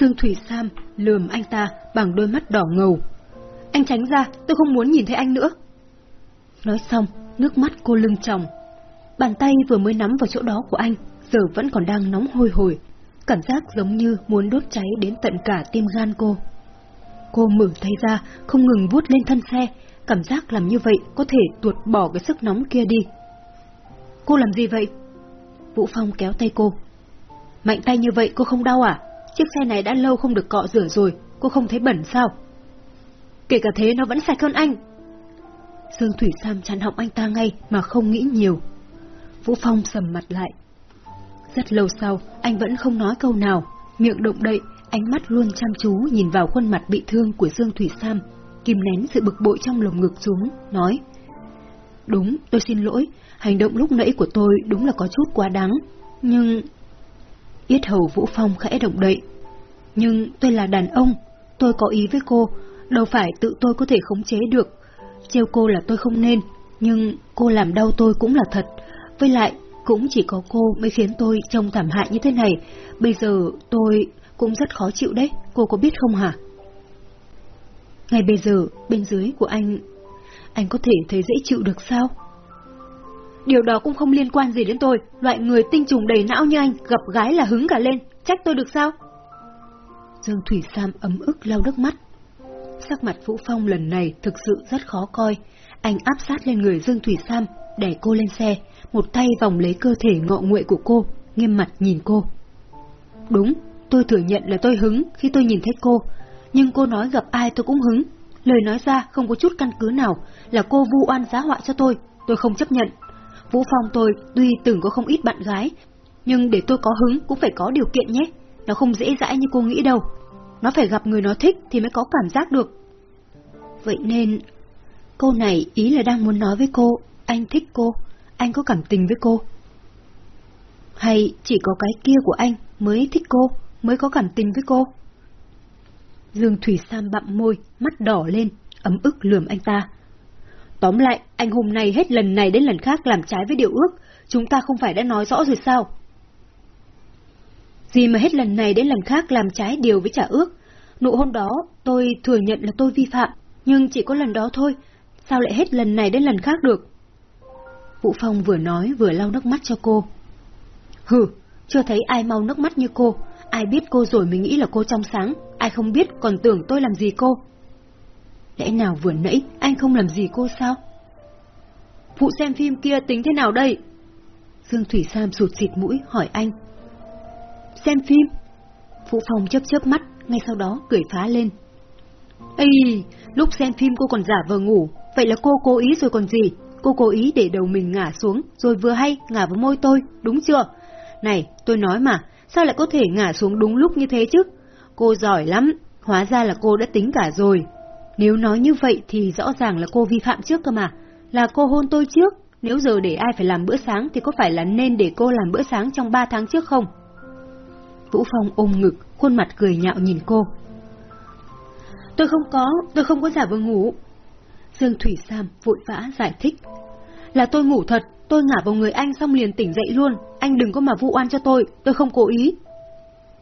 Dương Thủy Sam lườm anh ta bằng đôi mắt đỏ ngầu. Anh tránh ra, tôi không muốn nhìn thấy anh nữa. Nói xong, nước mắt cô lưng tròng. Bàn tay vừa mới nắm vào chỗ đó của anh, giờ vẫn còn đang nóng hôi hổi. Cảm giác giống như muốn đốt cháy đến tận cả tim gan cô. Cô mở tay ra, không ngừng vuốt lên thân xe, cảm giác làm như vậy có thể tuột bỏ cái sức nóng kia đi. Cô làm gì vậy? Vũ Phong kéo tay cô. Mạnh tay như vậy cô không đau à? Chiếc xe này đã lâu không được cọ rửa rồi, cô không thấy bẩn sao? Kể cả thế nó vẫn sạch hơn anh. Dương Thủy Sam chặn họng anh ta ngay mà không nghĩ nhiều. Vũ Phong sầm mặt lại. Rất lâu sau, anh vẫn không nói câu nào, miệng động đậy, ánh mắt luôn chăm chú nhìn vào khuôn mặt bị thương của Dương Thủy Sam, kìm nén sự bực bội trong lồng ngực xuống, nói. Đúng, tôi xin lỗi, hành động lúc nãy của tôi đúng là có chút quá đáng, nhưng... Yết hầu Vũ Phong khẽ động đậy. Nhưng tôi là đàn ông, tôi có ý với cô, đâu phải tự tôi có thể khống chế được. Trêu cô là tôi không nên, nhưng cô làm đau tôi cũng là thật. Với lại, cũng chỉ có cô mới khiến tôi trông thảm hại như thế này. Bây giờ tôi cũng rất khó chịu đấy, cô có biết không hả? Ngay bây giờ, bên dưới của anh, anh có thể thấy dễ chịu được sao? Điều đó cũng không liên quan gì đến tôi, loại người tinh trùng đầy não như anh, gặp gái là hứng cả lên, trách tôi được sao? Dương Thủy Sam ấm ức lau nước mắt. Sắc mặt Vũ Phong lần này thực sự rất khó coi, anh áp sát lên người Dương Thủy Sam, đẩy cô lên xe, một tay vòng lấy cơ thể ngọ nguậy của cô, nghiêm mặt nhìn cô. Đúng, tôi thừa nhận là tôi hứng khi tôi nhìn thấy cô, nhưng cô nói gặp ai tôi cũng hứng. Lời nói ra không có chút căn cứ nào, là cô vu oan giá họa cho tôi, tôi không chấp nhận. Vũ Phong tôi tuy từng có không ít bạn gái, nhưng để tôi có hứng cũng phải có điều kiện nhé. Nó không dễ dãi như cô nghĩ đâu. Nó phải gặp người nó thích thì mới có cảm giác được. Vậy nên, câu này ý là đang muốn nói với cô, anh thích cô, anh có cảm tình với cô. Hay chỉ có cái kia của anh mới thích cô, mới có cảm tình với cô? Dương Thủy Sam bặm môi, mắt đỏ lên, ấm ức lườm anh ta. Tóm lại, anh hôm nay hết lần này đến lần khác làm trái với điều ước, chúng ta không phải đã nói rõ rồi sao? Gì mà hết lần này đến lần khác làm trái điều với trả ước? Nụ hôn đó, tôi thừa nhận là tôi vi phạm, nhưng chỉ có lần đó thôi, sao lại hết lần này đến lần khác được? Vũ Phong vừa nói vừa lau nước mắt cho cô. Hừ, chưa thấy ai mau nước mắt như cô, ai biết cô rồi mới nghĩ là cô trong sáng, ai không biết còn tưởng tôi làm gì cô. Lẽ nào vừa nãy anh không làm gì cô sao? Vụ xem phim kia tính thế nào đây? Dương Thủy Sam sụt xịt mũi hỏi anh. Xem phim? Phụ phòng chớp chớp mắt, ngay sau đó cười phá lên. Ê, lúc xem phim cô còn giả vờ ngủ, vậy là cô cố ý rồi còn gì? Cô cố ý để đầu mình ngả xuống, rồi vừa hay ngả vào môi tôi, đúng chưa? Này, tôi nói mà, sao lại có thể ngả xuống đúng lúc như thế chứ? Cô giỏi lắm, hóa ra là cô đã tính cả rồi. Nếu nói như vậy thì rõ ràng là cô vi phạm trước cơ mà, là cô hôn tôi trước. Nếu giờ để ai phải làm bữa sáng thì có phải là nên để cô làm bữa sáng trong ba tháng trước không? Vũ Phong ôm ngực, khuôn mặt cười nhạo nhìn cô. Tôi không có, tôi không có giả vờ ngủ. Dương Thủy Sam vội vã giải thích. Là tôi ngủ thật, tôi ngả vào người anh xong liền tỉnh dậy luôn, anh đừng có mà vu oan cho tôi, tôi không cố ý.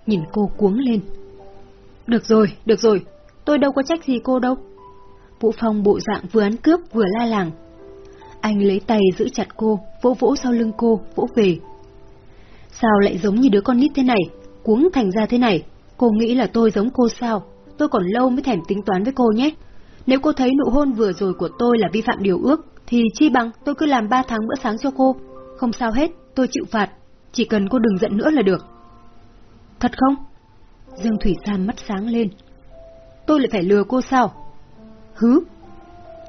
Nhìn cô cuống lên. Được rồi, được rồi, tôi đâu có trách gì cô đâu. Vũ Phong bộ dạng vừa ăn cướp vừa la làng. Anh lấy tay giữ chặt cô, vỗ vỗ sau lưng cô, vỗ về. Sao lại giống như đứa con nít thế này, cuống thành ra thế này? Cô nghĩ là tôi giống cô sao? Tôi còn lâu mới thèm tính toán với cô nhé. Nếu cô thấy nụ hôn vừa rồi của tôi là vi phạm điều ước, thì chi bằng tôi cứ làm ba tháng bữa sáng cho cô. Không sao hết, tôi chịu phạt. Chỉ cần cô đừng giận nữa là được. Thật không? Dương Thủy Sam mắt sáng lên. Tôi lại phải lừa cô sao? Hứ!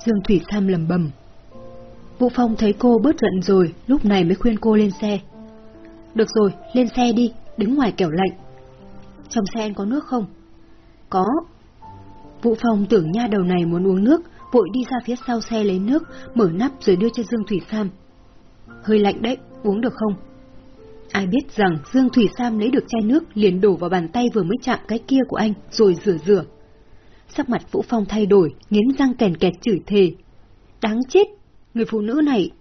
Dương Thủy Sam lầm bầm. Vũ Phong thấy cô bớt giận rồi, lúc này mới khuyên cô lên xe. Được rồi, lên xe đi, đứng ngoài kẻo lạnh. Trong xe anh có nước không? Có. Vũ Phong tưởng nha đầu này muốn uống nước, vội đi ra phía sau xe lấy nước, mở nắp rồi đưa cho Dương Thủy Sam. Hơi lạnh đấy, uống được không? Ai biết rằng Dương Thủy Sam lấy được chai nước liền đổ vào bàn tay vừa mới chạm cái kia của anh, rồi rửa rửa. Sắc mặt Vũ Phong thay đổi, nghiến răng kèn kẹt chửi thề. Đáng chết, người phụ nữ này.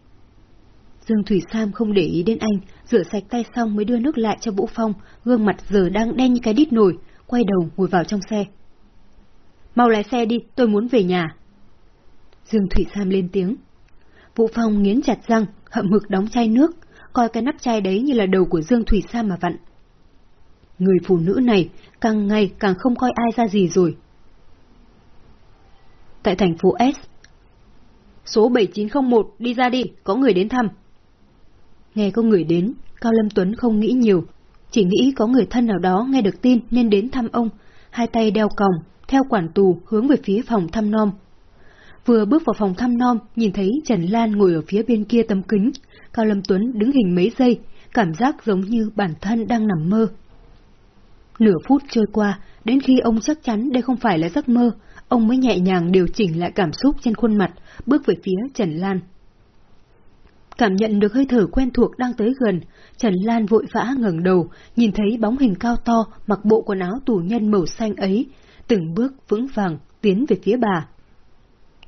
Dương Thủy Sam không để ý đến anh, rửa sạch tay xong mới đưa nước lại cho Vũ Phong, gương mặt giờ đang đen như cái đít nổi, quay đầu ngồi vào trong xe. Mau lái xe đi, tôi muốn về nhà. Dương Thủy Sam lên tiếng. Vũ Phong nghiến chặt răng, hậm hực đóng chai nước, coi cái nắp chai đấy như là đầu của Dương Thủy Sam mà vặn. Người phụ nữ này càng ngày càng không coi ai ra gì rồi. Tại thành phố S Số 7901 đi ra đi, có người đến thăm. Nghe có người đến, Cao Lâm Tuấn không nghĩ nhiều, chỉ nghĩ có người thân nào đó nghe được tin nên đến thăm ông, hai tay đeo còng, theo quản tù hướng về phía phòng thăm nom. Vừa bước vào phòng thăm nom, nhìn thấy Trần Lan ngồi ở phía bên kia tấm kính, Cao Lâm Tuấn đứng hình mấy giây, cảm giác giống như bản thân đang nằm mơ. Nửa phút trôi qua, đến khi ông chắc chắn đây không phải là giấc mơ, ông mới nhẹ nhàng điều chỉnh lại cảm xúc trên khuôn mặt, bước về phía Trần Lan. Cảm nhận được hơi thở quen thuộc đang tới gần, Trần Lan vội vã ngẩng đầu, nhìn thấy bóng hình cao to mặc bộ quần áo tù nhân màu xanh ấy, từng bước vững vàng tiến về phía bà.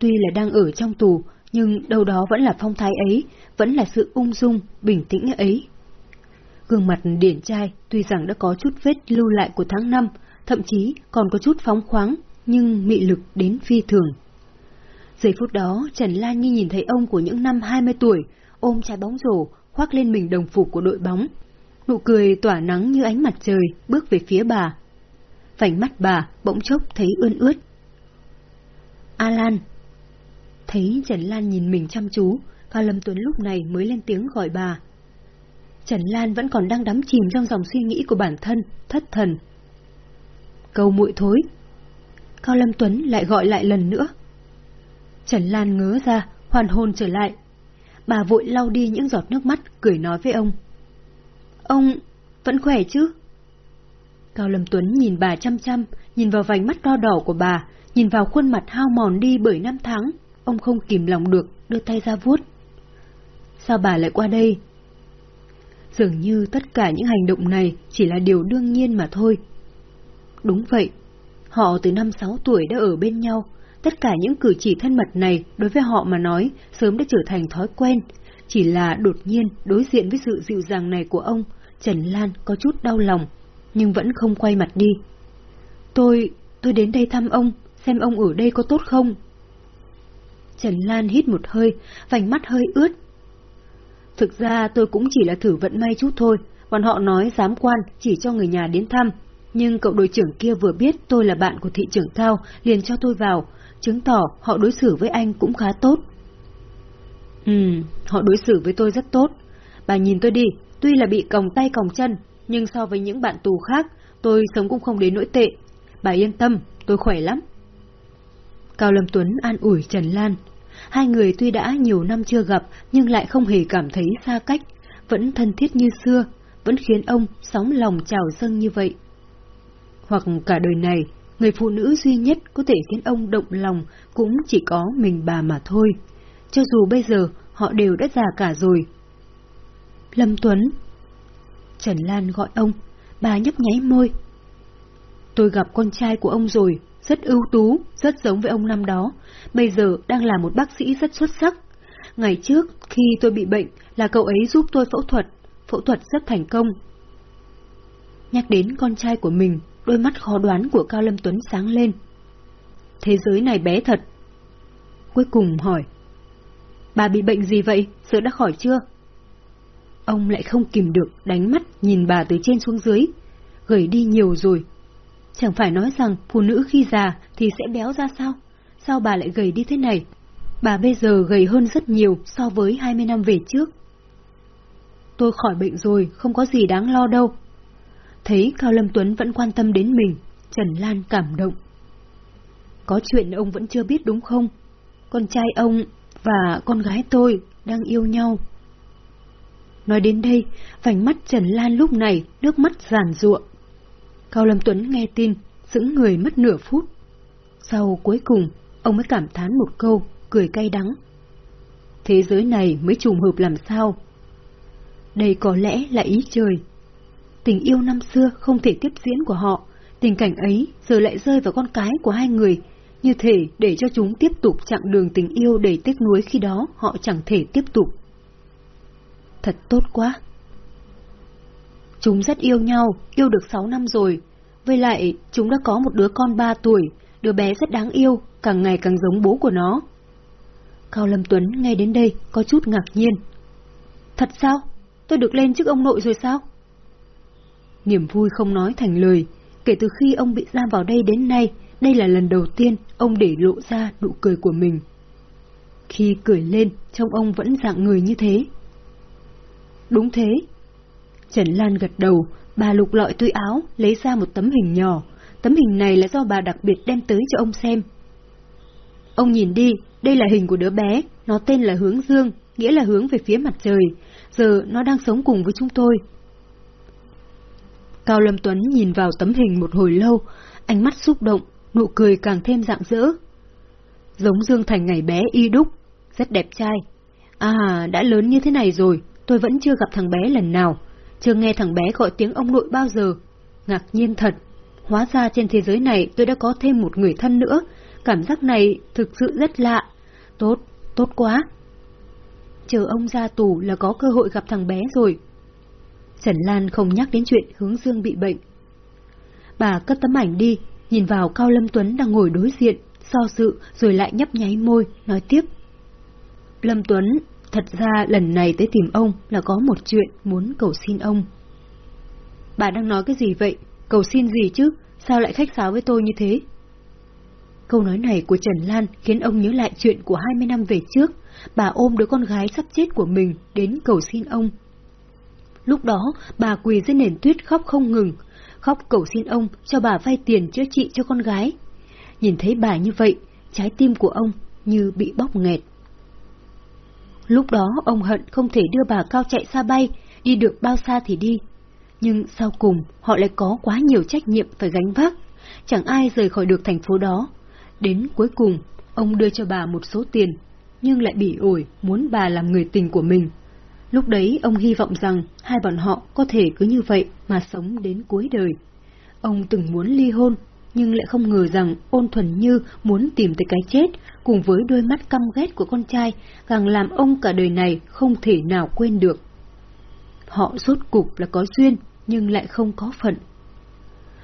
Tuy là đang ở trong tù, nhưng đâu đó vẫn là phong thái ấy, vẫn là sự ung dung, bình tĩnh ấy. Gương mặt điển trai tuy rằng đã có chút vết lưu lại của tháng năm, thậm chí còn có chút phóng khoáng, nhưng mị lực đến phi thường. Giây phút đó, Trần Lan Nhi nhìn thấy ông của những năm 20 tuổi, ôm trái bóng rổ, khoác lên mình đồng phục của đội bóng. Nụ cười tỏa nắng như ánh mặt trời, bước về phía bà. Vành mắt bà bỗng chốc thấy ươn ướt. Alan. Thấy Trần Lan nhìn mình chăm chú, Cao Lâm Tuấn lúc này mới lên tiếng gọi bà. Trần Lan vẫn còn đang đắm chìm trong dòng suy nghĩ của bản thân, thất thần. Câu muội thối. Cao Lâm Tuấn lại gọi lại lần nữa. Trần Lan ngớ ra, hoàn hồn trở lại. Bà vội lau đi những giọt nước mắt, cười nói với ông. Ông vẫn khỏe chứ? Cao Lâm Tuấn nhìn bà chăm chăm, nhìn vào vành mắt đo đỏ của bà, nhìn vào khuôn mặt hao mòn đi bởi năm tháng, ông không kìm lòng được, đưa tay ra vuốt. Sao bà lại qua đây? Dường như tất cả những hành động này chỉ là điều đương nhiên mà thôi. Đúng vậy, họ từ năm sáu tuổi đã ở bên nhau, tất cả những cử chỉ thân mật này đối với họ mà nói sớm đã trở thành thói quen, chỉ là đột nhiên đối diện với sự dịu dàng này của ông, Trần Lan có chút đau lòng, nhưng vẫn không quay mặt đi. Tôi, tôi đến đây thăm ông, xem ông ở đây có tốt không? Trần Lan hít một hơi, vành mắt hơi ướt. Thực ra tôi cũng chỉ là thử vận may chút thôi, bọn họ nói giám quan chỉ cho người nhà đến thăm. Nhưng cậu đội trưởng kia vừa biết tôi là bạn của thị trưởng Thao, liền cho tôi vào, chứng tỏ họ đối xử với anh cũng khá tốt. Ừ, họ đối xử với tôi rất tốt. Bà nhìn tôi đi, tuy là bị còng tay còng chân, nhưng so với những bạn tù khác, tôi sống cũng không đến nỗi tệ. Bà yên tâm, tôi khỏe lắm. Cao Lâm Tuấn an ủi Trần Lan. Hai người tuy đã nhiều năm chưa gặp, nhưng lại không hề cảm thấy xa cách, vẫn thân thiết như xưa, vẫn khiến ông sóng lòng trào dâng như vậy. Hoặc cả đời này, người phụ nữ duy nhất có thể khiến ông động lòng cũng chỉ có mình bà mà thôi. Cho dù bây giờ họ đều đã già cả rồi. Lâm Tuấn Trần Lan gọi ông, bà nhấp nháy môi. Tôi gặp con trai của ông rồi, rất ưu tú, rất giống với ông năm đó, bây giờ đang là một bác sĩ rất xuất sắc. Ngày trước, khi tôi bị bệnh, là cậu ấy giúp tôi phẫu thuật, phẫu thuật rất thành công. Nhắc đến con trai của mình, đôi mắt khó đoán của Cao Lâm Tuấn sáng lên. Thế giới này bé thật. Cuối cùng hỏi, bà bị bệnh gì vậy, giờ đã khỏi chưa? Ông lại không kìm được đánh mắt nhìn bà từ trên xuống dưới, gầy đi nhiều rồi. Chẳng phải nói rằng phụ nữ khi già thì sẽ béo ra sao? Sao bà lại gầy đi thế này? Bà bây giờ gầy hơn rất nhiều so với 20 năm về trước. Tôi khỏi bệnh rồi, không có gì đáng lo đâu. Thấy Cao Lâm Tuấn vẫn quan tâm đến mình, Trần Lan cảm động. Có chuyện ông vẫn chưa biết đúng không? Con trai ông và con gái tôi đang yêu nhau. Nói đến đây, vành mắt Trần Lan lúc này nước mắt giàn ruộng. Cao Lâm Tuấn nghe tin, sững người mất nửa phút. Sau cuối cùng, ông mới cảm thán một câu, cười cay đắng. Thế giới này mới trùng hợp làm sao? Đây có lẽ là ý trời. Tình yêu năm xưa không thể tiếp diễn của họ, tình cảnh ấy giờ lại rơi vào con cái của hai người, như thể để cho chúng tiếp tục chặng đường tình yêu đầy tiếc nuối khi đó họ chẳng thể tiếp tục. Thật tốt quá. Chúng rất yêu nhau, yêu được sáu năm rồi. Với lại, chúng đã có một đứa con ba tuổi, đứa bé rất đáng yêu, càng ngày càng giống bố của nó. Cao Lâm Tuấn nghe đến đây có chút ngạc nhiên. Thật sao? Tôi được lên trước ông nội rồi sao? Niềm vui không nói thành lời, kể từ khi ông bị giam vào đây đến nay, đây là lần đầu tiên ông để lộ ra nụ cười của mình. Khi cười lên, trông ông vẫn dạng người như thế. Đúng thế. Trần Lan gật đầu, bà lục lọi túi áo, lấy ra một tấm hình nhỏ. Tấm hình này là do bà đặc biệt đem tới cho ông xem. Ông nhìn đi, đây là hình của đứa bé, nó tên là Hướng Dương, nghĩa là hướng về phía mặt trời. Giờ nó đang sống cùng với chúng tôi. Cao Lâm Tuấn nhìn vào tấm hình một hồi lâu, ánh mắt xúc động, nụ cười càng thêm rạng rỡ. Giống Dương Thành ngày bé y đúc, rất đẹp trai. À, đã lớn như thế này rồi, tôi vẫn chưa gặp thằng bé lần nào, chưa nghe thằng bé gọi tiếng ông nội bao giờ. Ngạc nhiên thật, hóa ra trên thế giới này tôi đã có thêm một người thân nữa, cảm giác này thực sự rất lạ. Tốt, tốt quá. Chờ ông ra tù là có cơ hội gặp thằng bé rồi. Trần Lan không nhắc đến chuyện hướng dương bị bệnh. Bà cất tấm ảnh đi, nhìn vào Cao Lâm Tuấn đang ngồi đối diện, so sự rồi lại nhấp nháy môi, nói tiếp. Lâm Tuấn, thật ra lần này tới tìm ông là có một chuyện muốn cầu xin ông. Bà đang nói cái gì vậy? Cầu xin gì chứ? Sao lại khách sáo với tôi như thế? Câu nói này của Trần Lan khiến ông nhớ lại chuyện của 20 năm về trước, bà ôm đứa con gái sắp chết của mình đến cầu xin ông. Lúc đó, bà quỳ dưới nền tuyết khóc không ngừng, khóc cầu xin ông cho bà vay tiền chữa trị cho con gái. Nhìn thấy bà như vậy, trái tim của ông như bị bóc nghẹt. Lúc đó ông hận không thể đưa bà cao chạy xa bay, đi được bao xa thì đi. Nhưng sau cùng họ lại có quá nhiều trách nhiệm phải gánh vác, chẳng ai rời khỏi được thành phố đó. Đến cuối cùng, ông đưa cho bà một số tiền, nhưng lại bị ổi muốn bà làm người tình của mình. Lúc đấy ông hy vọng rằng hai bọn họ có thể cứ như vậy mà sống đến cuối đời. Ông từng muốn ly hôn, nhưng lại không ngờ rằng ôn thuần như muốn tìm tới cái chết, cùng với đôi mắt căm ghét của con trai, càng làm ông cả đời này không thể nào quên được. Họ rốt cục là có duyên, nhưng lại không có phận.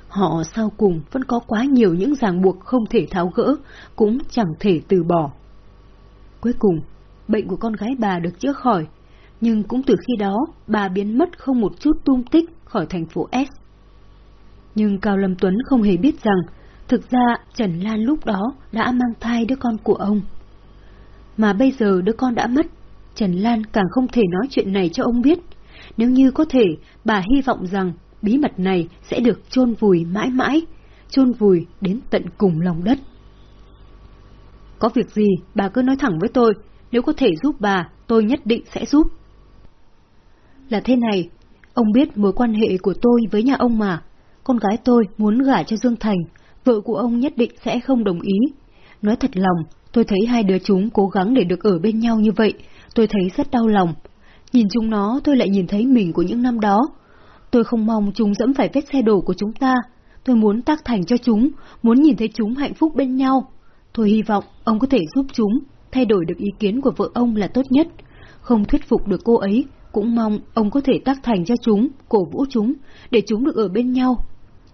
Họ sau cùng vẫn có quá nhiều những ràng buộc không thể tháo gỡ, cũng chẳng thể từ bỏ. Cuối cùng, bệnh của con gái bà được chữa khỏi, nhưng cũng từ khi đó bà biến mất không một chút tung tích khỏi thành phố S. Nhưng Cao Lâm Tuấn không hề biết rằng, thực ra Trần Lan lúc đó đã mang thai đứa con của ông. Mà bây giờ đứa con đã mất, Trần Lan càng không thể nói chuyện này cho ông biết. Nếu như có thể, bà hy vọng rằng bí mật này sẽ được chôn vùi mãi mãi, chôn vùi đến tận cùng lòng đất. Có việc gì, bà cứ nói thẳng với tôi, nếu có thể giúp bà, tôi nhất định sẽ giúp. Là thế này, ông biết mối quan hệ của tôi với nhà ông mà, con gái tôi muốn gả cho Dương Thành, vợ của ông nhất định sẽ không đồng ý. Nói thật lòng, tôi thấy hai đứa chúng cố gắng để được ở bên nhau như vậy, tôi thấy rất đau lòng. Nhìn chúng nó, tôi lại nhìn thấy mình của những năm đó. Tôi không mong chúng dẫm phải vết xe đổ của chúng ta. Tôi muốn tác thành cho chúng, muốn nhìn thấy chúng hạnh phúc bên nhau. Tôi hy vọng ông có thể giúp chúng, thay đổi được ý kiến của vợ ông là tốt nhất. Không thuyết phục được cô ấy, cũng mong ông có thể tác thành cho chúng, cổ vũ chúng, để chúng được ở bên nhau,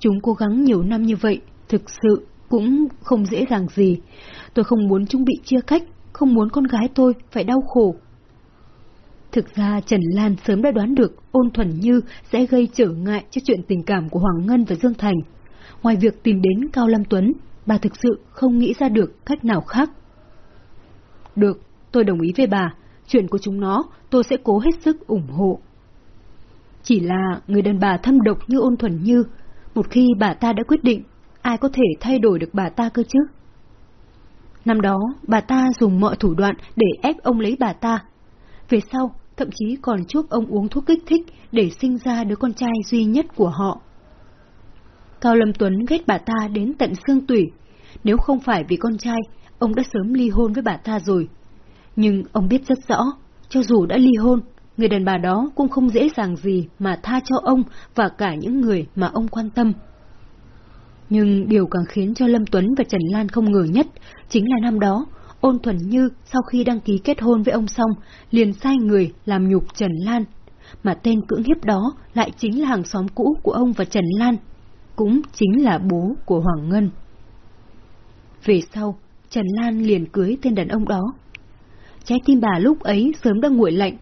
Chúng cố gắng nhiều năm như vậy, thực sự cũng không dễ dàng gì. Tôi không muốn chúng bị chia cách, không muốn con gái tôi phải đau khổ. Thực ra Trần Lan sớm đã đoán được ôn thuần như sẽ gây trở ngại cho chuyện tình cảm của Hoàng Ngân và Dương Thành. Ngoài việc tìm đến Cao Lâm Tuấn, bà thực sự không nghĩ ra được cách nào khác. Được, tôi đồng ý với bà. Chuyện của chúng nó, tôi sẽ cố hết sức ủng hộ. Chỉ là người đàn bà thâm độc như ôn thuần như một khi bà ta đã quyết định, ai có thể thay đổi được bà ta cơ chứ? Năm đó, bà ta dùng mọi thủ đoạn để ép ông lấy bà ta. Về sau, thậm chí còn chuốc ông uống thuốc kích thích để sinh ra đứa con trai duy nhất của họ. Cao Lâm Tuấn ghét bà ta đến tận xương tủy. Nếu không phải vì con trai, ông đã sớm ly hôn với bà ta rồi. Nhưng ông biết rất rõ, cho dù đã ly hôn, người đàn bà đó cũng không dễ dàng gì mà tha cho ông và cả những người mà ông quan tâm. Nhưng điều càng khiến cho Lâm Tuấn và Trần Lan không ngờ nhất chính là năm đó, ôn thuần như sau khi đăng ký kết hôn với ông xong, liền sai người làm nhục Trần Lan, mà tên cưỡng hiếp đó lại chính là hàng xóm cũ của ông và Trần Lan. cũng chính là bố của Hoàng Ngân. Về sau, Trần Lan liền cưới tên đàn ông đó. Trái tim bà lúc ấy sớm đã nguội lạnh,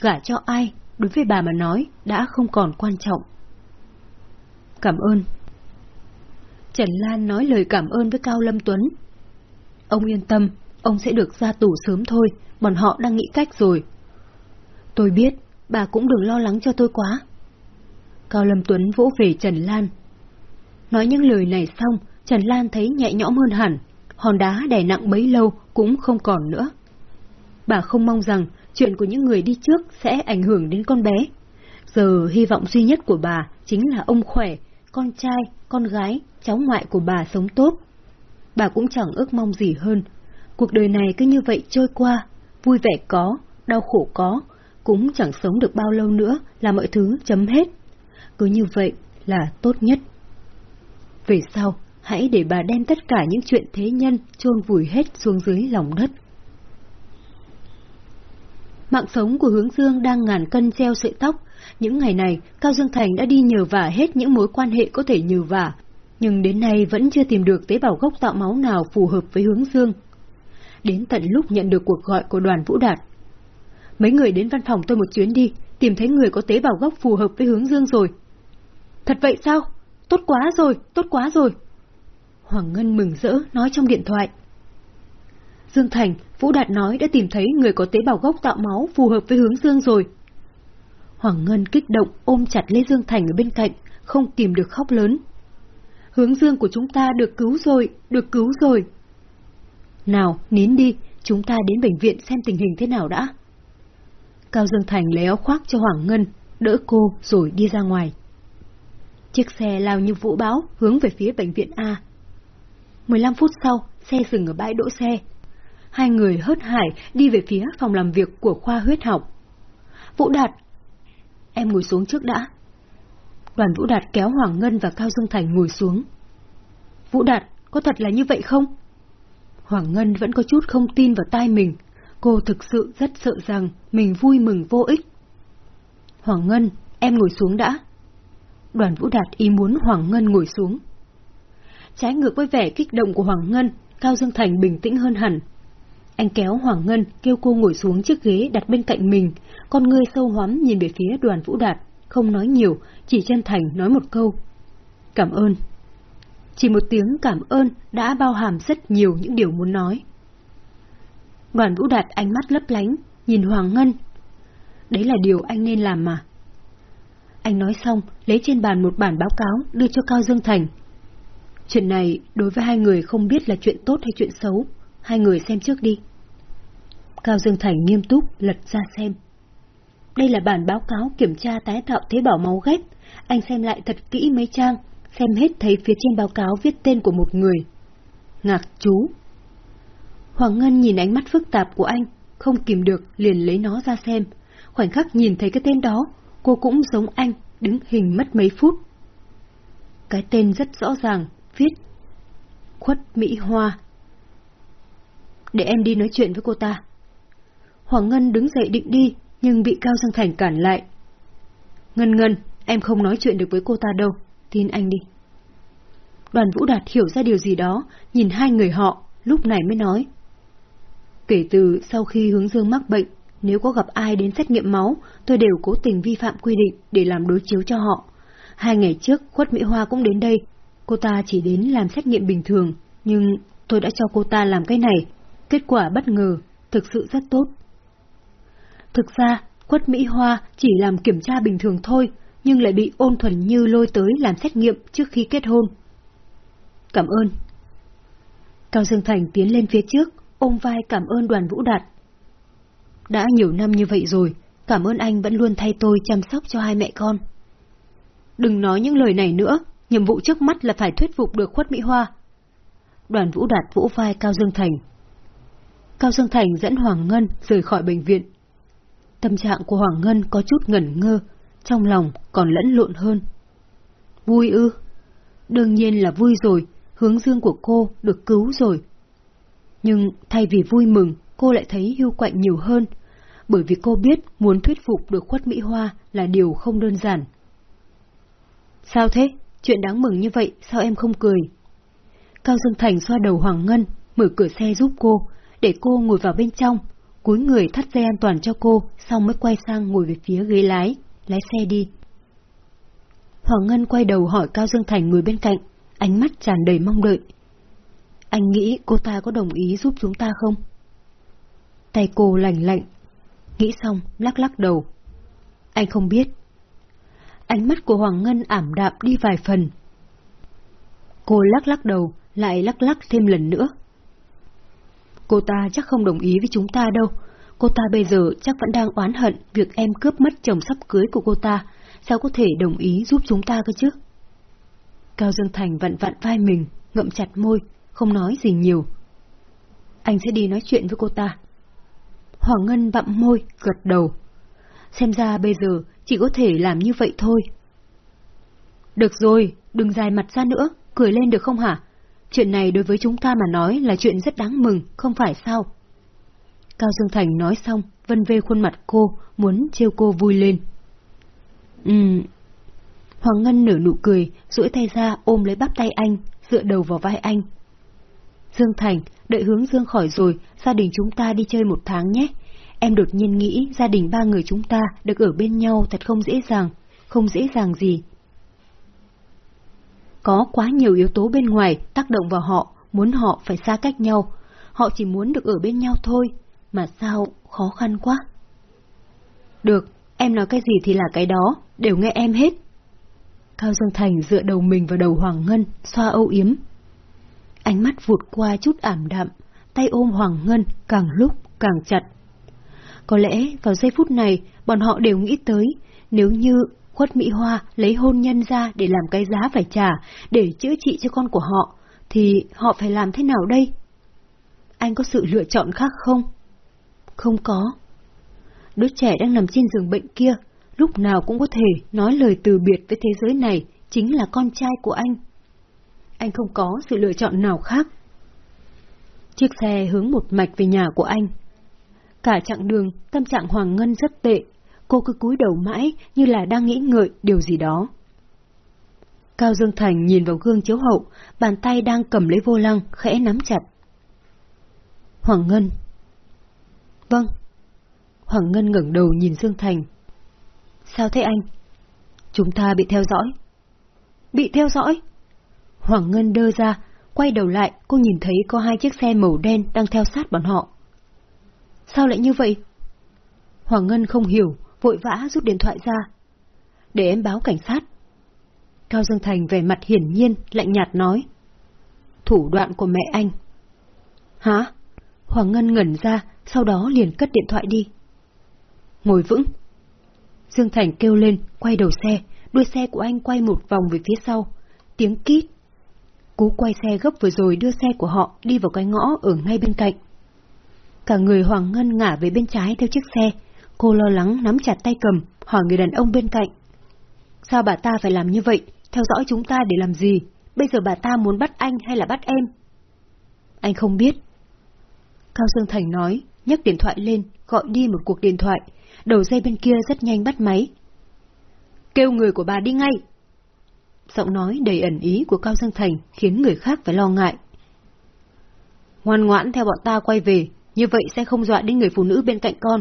gả cho ai, đối với bà mà nói, đã không còn quan trọng. Cảm ơn. Trần Lan nói lời cảm ơn với Cao Lâm Tuấn. Ông yên tâm, ông sẽ được ra tù sớm thôi, bọn họ đang nghĩ cách rồi. Tôi biết, bà cũng đừng lo lắng cho tôi quá. Cao Lâm Tuấn vỗ về Trần Lan. Nói những lời này xong, Trần Lan thấy nhẹ nhõm hơn hẳn, hòn đá đè nặng bấy lâu cũng không còn nữa. Bà không mong rằng chuyện của những người đi trước sẽ ảnh hưởng đến con bé. Giờ hy vọng duy nhất của bà chính là ông khỏe, con trai, con gái, cháu ngoại của bà sống tốt. Bà cũng chẳng ước mong gì hơn. Cuộc đời này cứ như vậy trôi qua, vui vẻ có, đau khổ có, cũng chẳng sống được bao lâu nữa là mọi thứ chấm hết. Cứ như vậy là tốt nhất. Về sau, hãy để bà đem tất cả những chuyện thế nhân chôn vùi hết xuống dưới lòng đất. Mạng sống của hướng dương đang ngàn cân treo sợi tóc. Những ngày này, Cao Dương Thành đã đi nhờ vả hết những mối quan hệ có thể nhờ vả, nhưng đến nay vẫn chưa tìm được tế bào gốc tạo máu nào phù hợp với hướng dương. Đến tận lúc nhận được cuộc gọi của đoàn Vũ Đạt. Mấy người đến văn phòng tôi một chuyến đi, tìm thấy người có tế bào gốc phù hợp với hướng dương rồi. Thật vậy sao? Tốt quá rồi, tốt quá rồi. Hoàng Ngân mừng rỡ nói trong điện thoại. Dương Thành, Vũ Đạt nói đã tìm thấy người có tế bào gốc tạo máu phù hợp với hướng Dương rồi. Hoàng Ngân kích động ôm chặt Lê Dương Thành ở bên cạnh, không kìm được khóc lớn. Hướng Dương của chúng ta được cứu rồi, được cứu rồi. Nào, nín đi, chúng ta đến bệnh viện xem tình hình thế nào đã. Cao Dương Thành lấy áo khoác cho Hoàng Ngân, đỡ cô rồi đi ra ngoài. Chiếc xe lao như vũ bão hướng về phía bệnh viện A. 15 phút sau, xe dừng ở bãi đỗ xe. Hai người hớt hải đi về phía phòng làm việc của khoa huyết học. Vũ Đạt! Em ngồi xuống trước đã. Đoàn Vũ Đạt kéo Hoàng Ngân và Cao Dương Thành ngồi xuống. Vũ Đạt, có thật là như vậy không? Hoàng Ngân vẫn có chút không tin vào tai mình. Cô thực sự rất sợ rằng mình vui mừng vô ích. Hoàng Ngân, em ngồi xuống đã. Đoàn Vũ Đạt ý muốn Hoàng Ngân ngồi xuống. Trái ngược với vẻ kích động của Hoàng Ngân, Cao Dương Thành bình tĩnh hơn hẳn. Anh kéo Hoàng Ngân kêu cô ngồi xuống chiếc ghế đặt bên cạnh mình, con ngươi sâu hoắm nhìn về phía đoàn Vũ Đạt, không nói nhiều, chỉ chân thành nói một câu. Cảm ơn. Chỉ một tiếng cảm ơn đã bao hàm rất nhiều những điều muốn nói. Đoàn Vũ Đạt ánh mắt lấp lánh, nhìn Hoàng Ngân. Đấy là điều anh nên làm mà. Anh nói xong, lấy trên bàn một bản báo cáo đưa cho Cao Dương Thành. Chuyện này đối với hai người không biết là chuyện tốt hay chuyện xấu, hai người xem trước đi. Cao Dương Thành nghiêm túc lật ra xem. Đây là bản báo cáo kiểm tra tái tạo tế bào máu ghép. Anh xem lại thật kỹ mấy trang, xem hết thấy phía trên báo cáo viết tên của một người. Ngạc chú. Hoàng Ngân nhìn ánh mắt phức tạp của anh, không kìm được liền lấy nó ra xem. Khoảnh khắc nhìn thấy cái tên đó, cô cũng giống anh, đứng hình mất mấy phút. Cái tên rất rõ ràng, viết Khuất Mỹ Hoa. Để em đi nói chuyện với cô ta. Hoàng Ngân đứng dậy định đi, nhưng bị Cao Dương Thành cản lại. Ngân Ngân, em không nói chuyện được với cô ta đâu, tin anh đi. Đoàn Vũ Đạt hiểu ra điều gì đó, nhìn hai người họ, lúc này mới nói. Kể từ sau khi hướng dương mắc bệnh, nếu có gặp ai đến xét nghiệm máu, tôi đều cố tình vi phạm quy định để làm đối chiếu cho họ. Hai ngày trước, Khuất Mỹ Hoa cũng đến đây. Cô ta chỉ đến làm xét nghiệm bình thường, nhưng tôi đã cho cô ta làm cái này. Kết quả bất ngờ, thực sự rất tốt. Thực ra, Quất Mỹ Hoa chỉ làm kiểm tra bình thường thôi, nhưng lại bị ôn thuần như lôi tới làm xét nghiệm trước khi kết hôn. Cảm ơn. Cao Dương Thành tiến lên phía trước, ôm vai cảm ơn đoàn Vũ Đạt. Đã nhiều năm như vậy rồi, cảm ơn anh vẫn luôn thay tôi chăm sóc cho hai mẹ con. Đừng nói những lời này nữa, nhiệm vụ trước mắt là phải thuyết phục được khuất Mỹ Hoa. Đoàn Vũ Đạt vỗ vai Cao Dương Thành. Cao Dương Thành dẫn Hoàng Ngân rời khỏi bệnh viện. Tâm trạng của Hoàng Ngân có chút ngẩn ngơ, trong lòng còn lẫn lộn hơn. Vui ư? Đương nhiên là vui rồi, hướng dương của cô được cứu rồi. Nhưng thay vì vui mừng, cô lại thấy hưu quạnh nhiều hơn, bởi vì cô biết muốn thuyết phục được khuất Mỹ Hoa là điều không đơn giản. Sao thế? chuyện đáng mừng như vậy sao em không cười? Cao Dương Thành xoa đầu Hoàng Ngân, mở cửa xe giúp cô, để cô ngồi vào bên trong, cúi người thắt dây an toàn cho cô, xong mới quay sang ngồi về phía ghế lái, lái xe đi. Hoàng Ngân quay đầu hỏi Cao Dương Thành người bên cạnh, ánh mắt tràn đầy mong đợi. Anh nghĩ cô ta có đồng ý giúp chúng ta không? Tay cô lạnh lạnh. Nghĩ xong, lắc lắc đầu. Anh không biết. Ánh mắt của Hoàng Ngân ảm đạm đi vài phần. Cô lắc lắc đầu, lại lắc lắc thêm lần nữa. Cô ta chắc không đồng ý với chúng ta đâu. Cô ta bây giờ chắc vẫn đang oán hận việc em cướp mất chồng sắp cưới của cô ta. Sao có thể đồng ý giúp chúng ta cơ chứ? Cao Dương Thành vặn vặn vai mình, ngậm chặt môi, không nói gì nhiều. Anh sẽ đi nói chuyện với cô ta. Hoàng Ngân bặm môi, gật đầu. Xem ra bây giờ chỉ có thể làm như vậy thôi. Được rồi, đừng dài mặt ra nữa, cười lên được không hả? Chuyện này đối với chúng ta mà nói là chuyện rất đáng mừng, không phải sao? Cao Dương Thành nói xong, vân vê khuôn mặt cô, muốn trêu cô vui lên. Ừm. Hoàng Ngân nở nụ cười, duỗi tay ra ôm lấy bắp tay anh, dựa đầu vào vai anh. Dương Thành, đợi hướng Dương khỏi rồi, gia đình chúng ta đi chơi một tháng nhé. Em đột nhiên nghĩ gia đình ba người chúng ta được ở bên nhau thật không dễ dàng, không dễ dàng gì. Có quá nhiều yếu tố bên ngoài tác động vào họ, muốn họ phải xa cách nhau. Họ chỉ muốn được ở bên nhau thôi, mà sao khó khăn quá. Được, em nói cái gì thì là cái đó, đều nghe em hết. Cao Dương Thành dựa đầu mình vào đầu Hoàng Ngân, xoa âu yếm. Ánh mắt vụt qua chút ảm đạm, tay ôm Hoàng Ngân càng lúc càng chặt. Có lẽ vào giây phút này, bọn họ đều nghĩ tới, nếu như khuất Mỹ Hoa lấy hôn nhân ra để làm cái giá phải trả, để chữa trị cho con của họ, thì họ phải làm thế nào đây? Anh có sự lựa chọn khác không? Không có. Đứa trẻ đang nằm trên giường bệnh kia, lúc nào cũng có thể nói lời từ biệt với thế giới này, chính là con trai của anh. Anh không có sự lựa chọn nào khác. Chiếc xe hướng một mạch về nhà của anh. Cả chặng đường, tâm trạng Hoàng Ngân rất tệ, cô cứ cúi đầu mãi như là đang nghĩ ngợi điều gì đó. Cao Dương Thành nhìn vào gương chiếu hậu, bàn tay đang cầm lấy vô lăng, khẽ nắm chặt. Hoàng Ngân. Vâng. Hoàng Ngân ngẩng đầu nhìn Dương Thành. Sao thế anh? Chúng ta bị theo dõi. Bị theo dõi? Hoàng Ngân đơ ra, quay đầu lại, cô nhìn thấy có hai chiếc xe màu đen đang theo sát bọn họ. Sao lại như vậy? Hoàng Ngân không hiểu, vội vã rút điện thoại ra. Để em báo cảnh sát. Cao Dương Thành về mặt hiển nhiên, lạnh nhạt nói. Thủ đoạn của mẹ anh. Hả? Hoàng Ngân ngẩn ra, sau đó liền cất điện thoại đi. Ngồi vững. Dương Thành kêu lên, quay đầu xe, đuôi xe của anh quay một vòng về phía sau. Tiếng kít. Cú quay xe gấp vừa rồi đưa xe của họ đi vào cái ngõ ở ngay bên cạnh. Cả người Hoàng Ngân ngả về bên trái theo chiếc xe, Cô lo lắng nắm chặt tay cầm, hỏi người đàn ông bên cạnh. Sao bà ta phải làm như vậy? Theo dõi chúng ta để làm gì? Bây giờ bà ta muốn bắt anh hay là bắt em? Anh không biết. Cao Dương Thành nói, nhấc điện thoại lên, gọi đi một cuộc điện thoại. Đầu dây bên kia rất nhanh bắt máy. Kêu người của bà đi ngay. Giọng nói đầy ẩn ý của Cao Dương Thành khiến người khác phải lo ngại. Ngoan ngoãn theo bọn ta quay về, như vậy sẽ không dọa đến người phụ nữ bên cạnh con.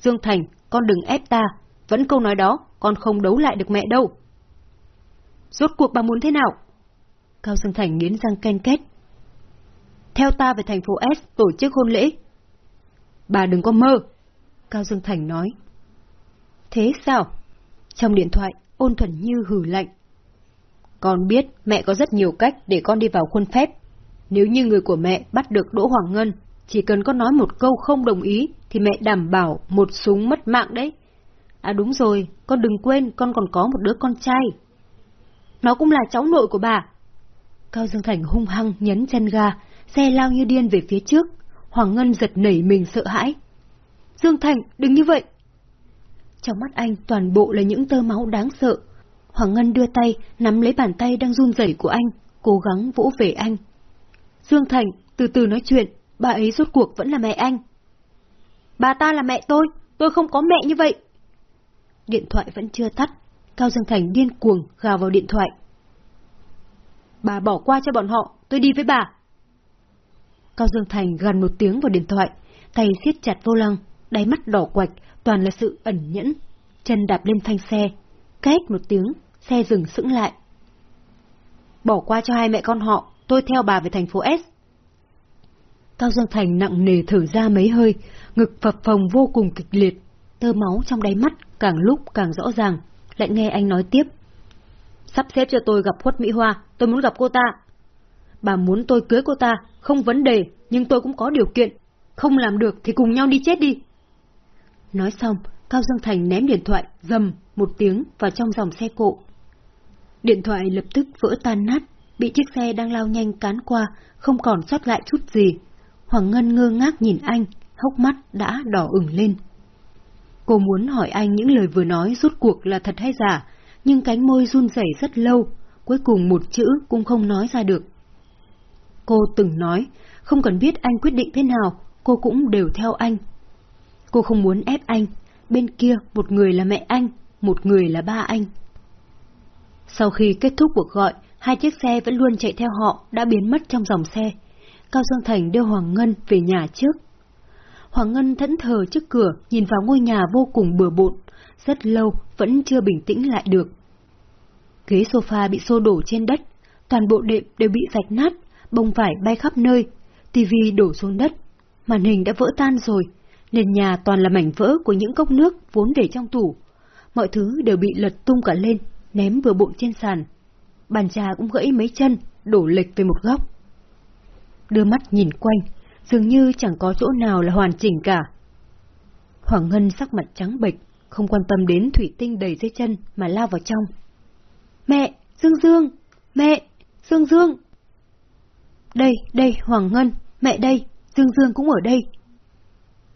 Dương Thành, con đừng ép ta, vẫn câu nói đó, con không đấu lại được mẹ đâu. Rốt cuộc bà muốn thế nào? Cao Dương Thành nghiến răng ken két. Theo ta về thành phố S tổ chức hôn lễ. Bà đừng có mơ. Cao Dương Thành nói. Thế sao? Trong điện thoại, ôn thuần như hử lạnh. Con biết mẹ có rất nhiều cách để con đi vào khuôn phép. Nếu như người của mẹ bắt được Đỗ Hoàng Ngân, chỉ cần con nói một câu không đồng ý thì mẹ đảm bảo một súng mất mạng đấy. À đúng rồi, con đừng quên con còn có một đứa con trai. Nó cũng là cháu nội của bà. Cao Dương Thành hung hăng nhấn chân ga, xe lao như điên về phía trước. Hoàng Ngân giật nảy mình sợ hãi. Dương Thành, đừng như vậy. Trong mắt anh toàn bộ là những tơ máu đáng sợ. Hoàng Ngân đưa tay, nắm lấy bàn tay đang run rẩy của anh, cố gắng vỗ về anh. Dương Thành, từ từ nói chuyện, bà ấy rốt cuộc vẫn là mẹ anh. Bà ta là mẹ tôi, tôi không có mẹ như vậy. Điện thoại vẫn chưa tắt, Cao Dương Thành điên cuồng gào vào điện thoại. Bà bỏ qua cho bọn họ, tôi đi với bà. Cao Dương Thành gần một tiếng vào điện thoại, tay siết chặt vô lăng, đáy mắt đỏ quạch, toàn là sự ẩn nhẫn. Chân đạp lên phanh xe, két một tiếng, xe dừng sững lại. Bỏ qua cho hai mẹ con họ, tôi theo bà về thành phố S. Cao Dương Thành nặng nề thở ra mấy hơi, ngực phập phồng vô cùng kịch liệt, tơ máu trong đáy mắt càng lúc càng rõ ràng, lại nghe anh nói tiếp. Sắp xếp cho tôi gặp Khuất Mỹ Hoa, tôi muốn gặp cô ta. Bà muốn tôi cưới cô ta, không vấn đề, nhưng tôi cũng có điều kiện. Không làm được thì cùng nhau đi chết đi. Nói xong, Cao Dương Thành ném điện thoại, dầm, một tiếng vào trong dòng xe cộ. Điện thoại lập tức vỡ tan nát, bị chiếc xe đang lao nhanh cán qua, không còn sót lại chút gì. Hoàng Ngân ngơ ngác nhìn anh, hốc mắt đã đỏ ửng lên. Cô muốn hỏi anh những lời vừa nói rút cuộc là thật hay giả, nhưng cánh môi run rẩy rất lâu, cuối cùng một chữ cũng không nói ra được. Cô từng nói, không cần biết anh quyết định thế nào, cô cũng đều theo anh. Cô không muốn ép anh, bên kia một người là mẹ anh, một người là ba anh. Sau khi kết thúc cuộc gọi, hai chiếc xe vẫn luôn chạy theo họ đã biến mất trong dòng xe. Cao Dương Thành đưa Hoàng Ngân về nhà trước. Hoàng Ngân thẫn thờ trước cửa, nhìn vào ngôi nhà vô cùng bừa bộn, rất lâu vẫn chưa bình tĩnh lại được. Ghế sofa bị xô đổ trên đất, toàn bộ đệm đều bị rạch nát, bông vải bay khắp nơi, tivi đổ xuống đất, màn hình đã vỡ tan rồi, nền nhà toàn là mảnh vỡ của những cốc nước vốn để trong tủ. Mọi thứ đều bị lật tung cả lên, ném bừa bộn trên sàn. Bàn trà cũng gãy mấy chân, đổ lệch về một góc. Đưa mắt nhìn quanh, dường như chẳng có chỗ nào là hoàn chỉnh cả. Hoàng Ngân sắc mặt trắng bệch, không quan tâm đến thủy tinh đầy dưới chân mà lao vào trong. Mẹ, Dương Dương, mẹ, Dương Dương. Đây, đây, Hoàng Ngân, mẹ đây, Dương Dương cũng ở đây.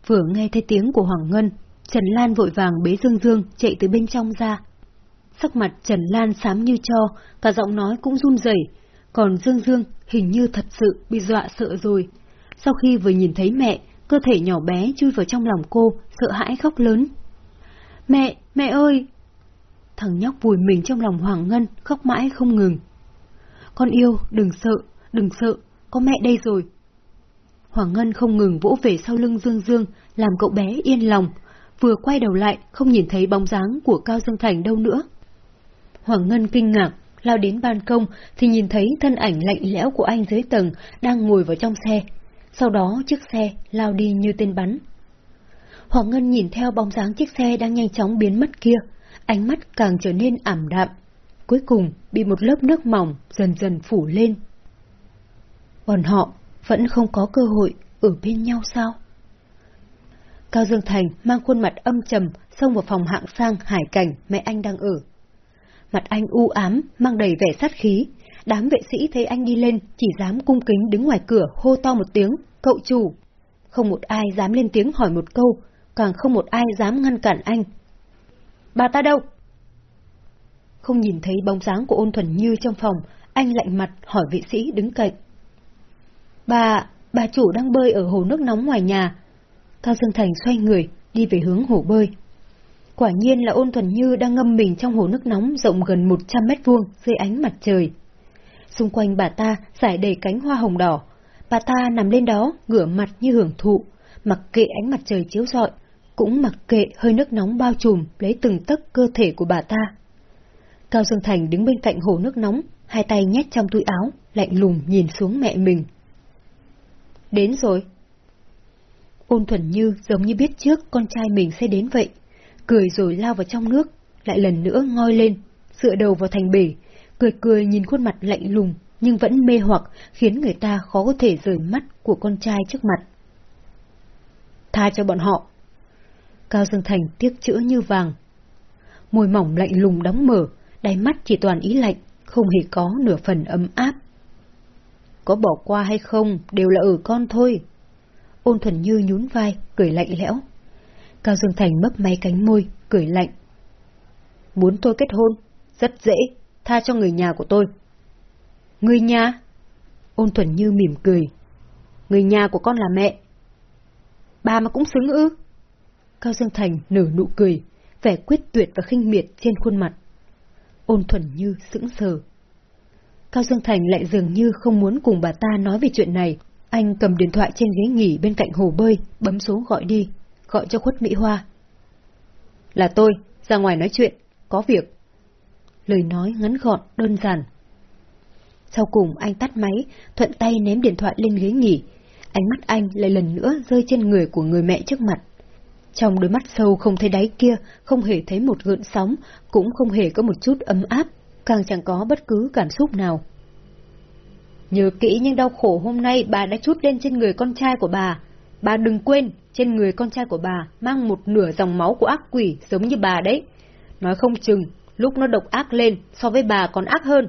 Vừa nghe thấy tiếng của Hoàng Ngân, Trần Lan vội vàng bế Dương Dương chạy từ bên trong ra. Sắc mặt Trần Lan xám như cho, cả giọng nói cũng run rẩy, còn Dương Dương hình như thật sự bị dọa sợ rồi. Sau khi vừa nhìn thấy mẹ, cơ thể nhỏ bé chui vào trong lòng cô, sợ hãi khóc lớn. Mẹ, mẹ ơi! Thằng nhóc vùi mình trong lòng Hoàng Ngân, khóc mãi không ngừng. Con yêu, đừng sợ, đừng sợ, có mẹ đây rồi. Hoàng Ngân không ngừng vỗ về sau lưng Dương Dương, làm cậu bé yên lòng, vừa quay đầu lại không nhìn thấy bóng dáng của Cao Dương Thành đâu nữa. Hoàng Ngân kinh ngạc, lao đến ban công thì nhìn thấy thân ảnh lạnh lẽo của anh dưới tầng đang ngồi vào trong xe. Sau đó chiếc xe lao đi như tên bắn. Hoàng Ngân nhìn theo bóng dáng chiếc xe đang nhanh chóng biến mất kia, ánh mắt càng trở nên ảm đạm. Cuối cùng bị một lớp nước mỏng dần dần phủ lên. Bọn họ vẫn không có cơ hội ở bên nhau sao? Cao Dương Thành mang khuôn mặt âm trầm xông vào phòng hạng sang hải cảnh mẹ anh đang ở. Mặt anh u ám, mang đầy vẻ sát khí. Đám vệ sĩ thấy anh đi lên, chỉ dám cung kính đứng ngoài cửa hô to một tiếng, cậu chủ. Không một ai dám lên tiếng hỏi một câu, càng không một ai dám ngăn cản anh. Bà ta đâu? Không nhìn thấy bóng dáng của ôn thuần như trong phòng, anh lạnh mặt hỏi vệ sĩ đứng cạnh. Bà, bà chủ đang bơi ở hồ nước nóng ngoài nhà. Cao Dương Thành xoay người, đi về hướng hồ bơi. Quả nhiên là ôn thuần như đang ngâm mình trong hồ nước nóng rộng gần 100 mét vuông dưới ánh mặt trời. Xung quanh bà ta giải đầy cánh hoa hồng đỏ. Bà ta nằm lên đó, ngửa mặt như hưởng thụ, mặc kệ ánh mặt trời chiếu rọi, cũng mặc kệ hơi nước nóng bao trùm lấy từng tấc cơ thể của bà ta. Cao Dương Thành đứng bên cạnh hồ nước nóng, hai tay nhét trong túi áo, lạnh lùng nhìn xuống mẹ mình. Đến rồi. Ôn thuần như giống như biết trước con trai mình sẽ đến vậy, cười rồi lao vào trong nước, lại lần nữa ngoi lên, dựa đầu vào thành bể, cười cười nhìn khuôn mặt lạnh lùng nhưng vẫn mê hoặc khiến người ta khó có thể rời mắt của con trai trước mặt. Tha cho bọn họ. Cao Dương Thành tiếc chữa như vàng. Môi mỏng lạnh lùng đóng mở, đáy mắt chỉ toàn ý lạnh, không hề có nửa phần ấm áp. Có bỏ qua hay không, đều là ở con thôi. Ôn thuần như nhún vai, cười lạnh lẽo. Cao Dương Thành mấp máy cánh môi, cười lạnh. Muốn tôi kết hôn? Rất dễ, tha cho người nhà của tôi. Người nhà? Ôn thuần như mỉm cười. Người nhà của con là mẹ. Bà mà cũng xứng ư? Cao Dương Thành nở nụ cười, vẻ quyết tuyệt và khinh miệt trên khuôn mặt. Ôn thuần như sững sờ. Cao Dương Thành lại dường như không muốn cùng bà ta nói về chuyện này. Anh cầm điện thoại trên ghế nghỉ bên cạnh hồ bơi, bấm số gọi đi, gọi cho khuất Mỹ Hoa. Là tôi, ra ngoài nói chuyện, có việc. Lời nói ngắn gọn, đơn giản. Sau cùng anh tắt máy, thuận tay ném điện thoại lên ghế nghỉ. Ánh mắt anh lại lần nữa rơi trên người của người mẹ trước mặt. Trong đôi mắt sâu không thấy đáy kia, không hề thấy một gợn sóng, cũng không hề có một chút ấm áp, càng chẳng có bất cứ cảm xúc nào. Nhớ kỹ những đau khổ hôm nay bà đã chút lên trên người con trai của bà. Bà đừng quên, trên người con trai của bà mang một nửa dòng máu của ác quỷ giống như bà đấy. Nói không chừng, lúc nó độc ác lên so với bà còn ác hơn.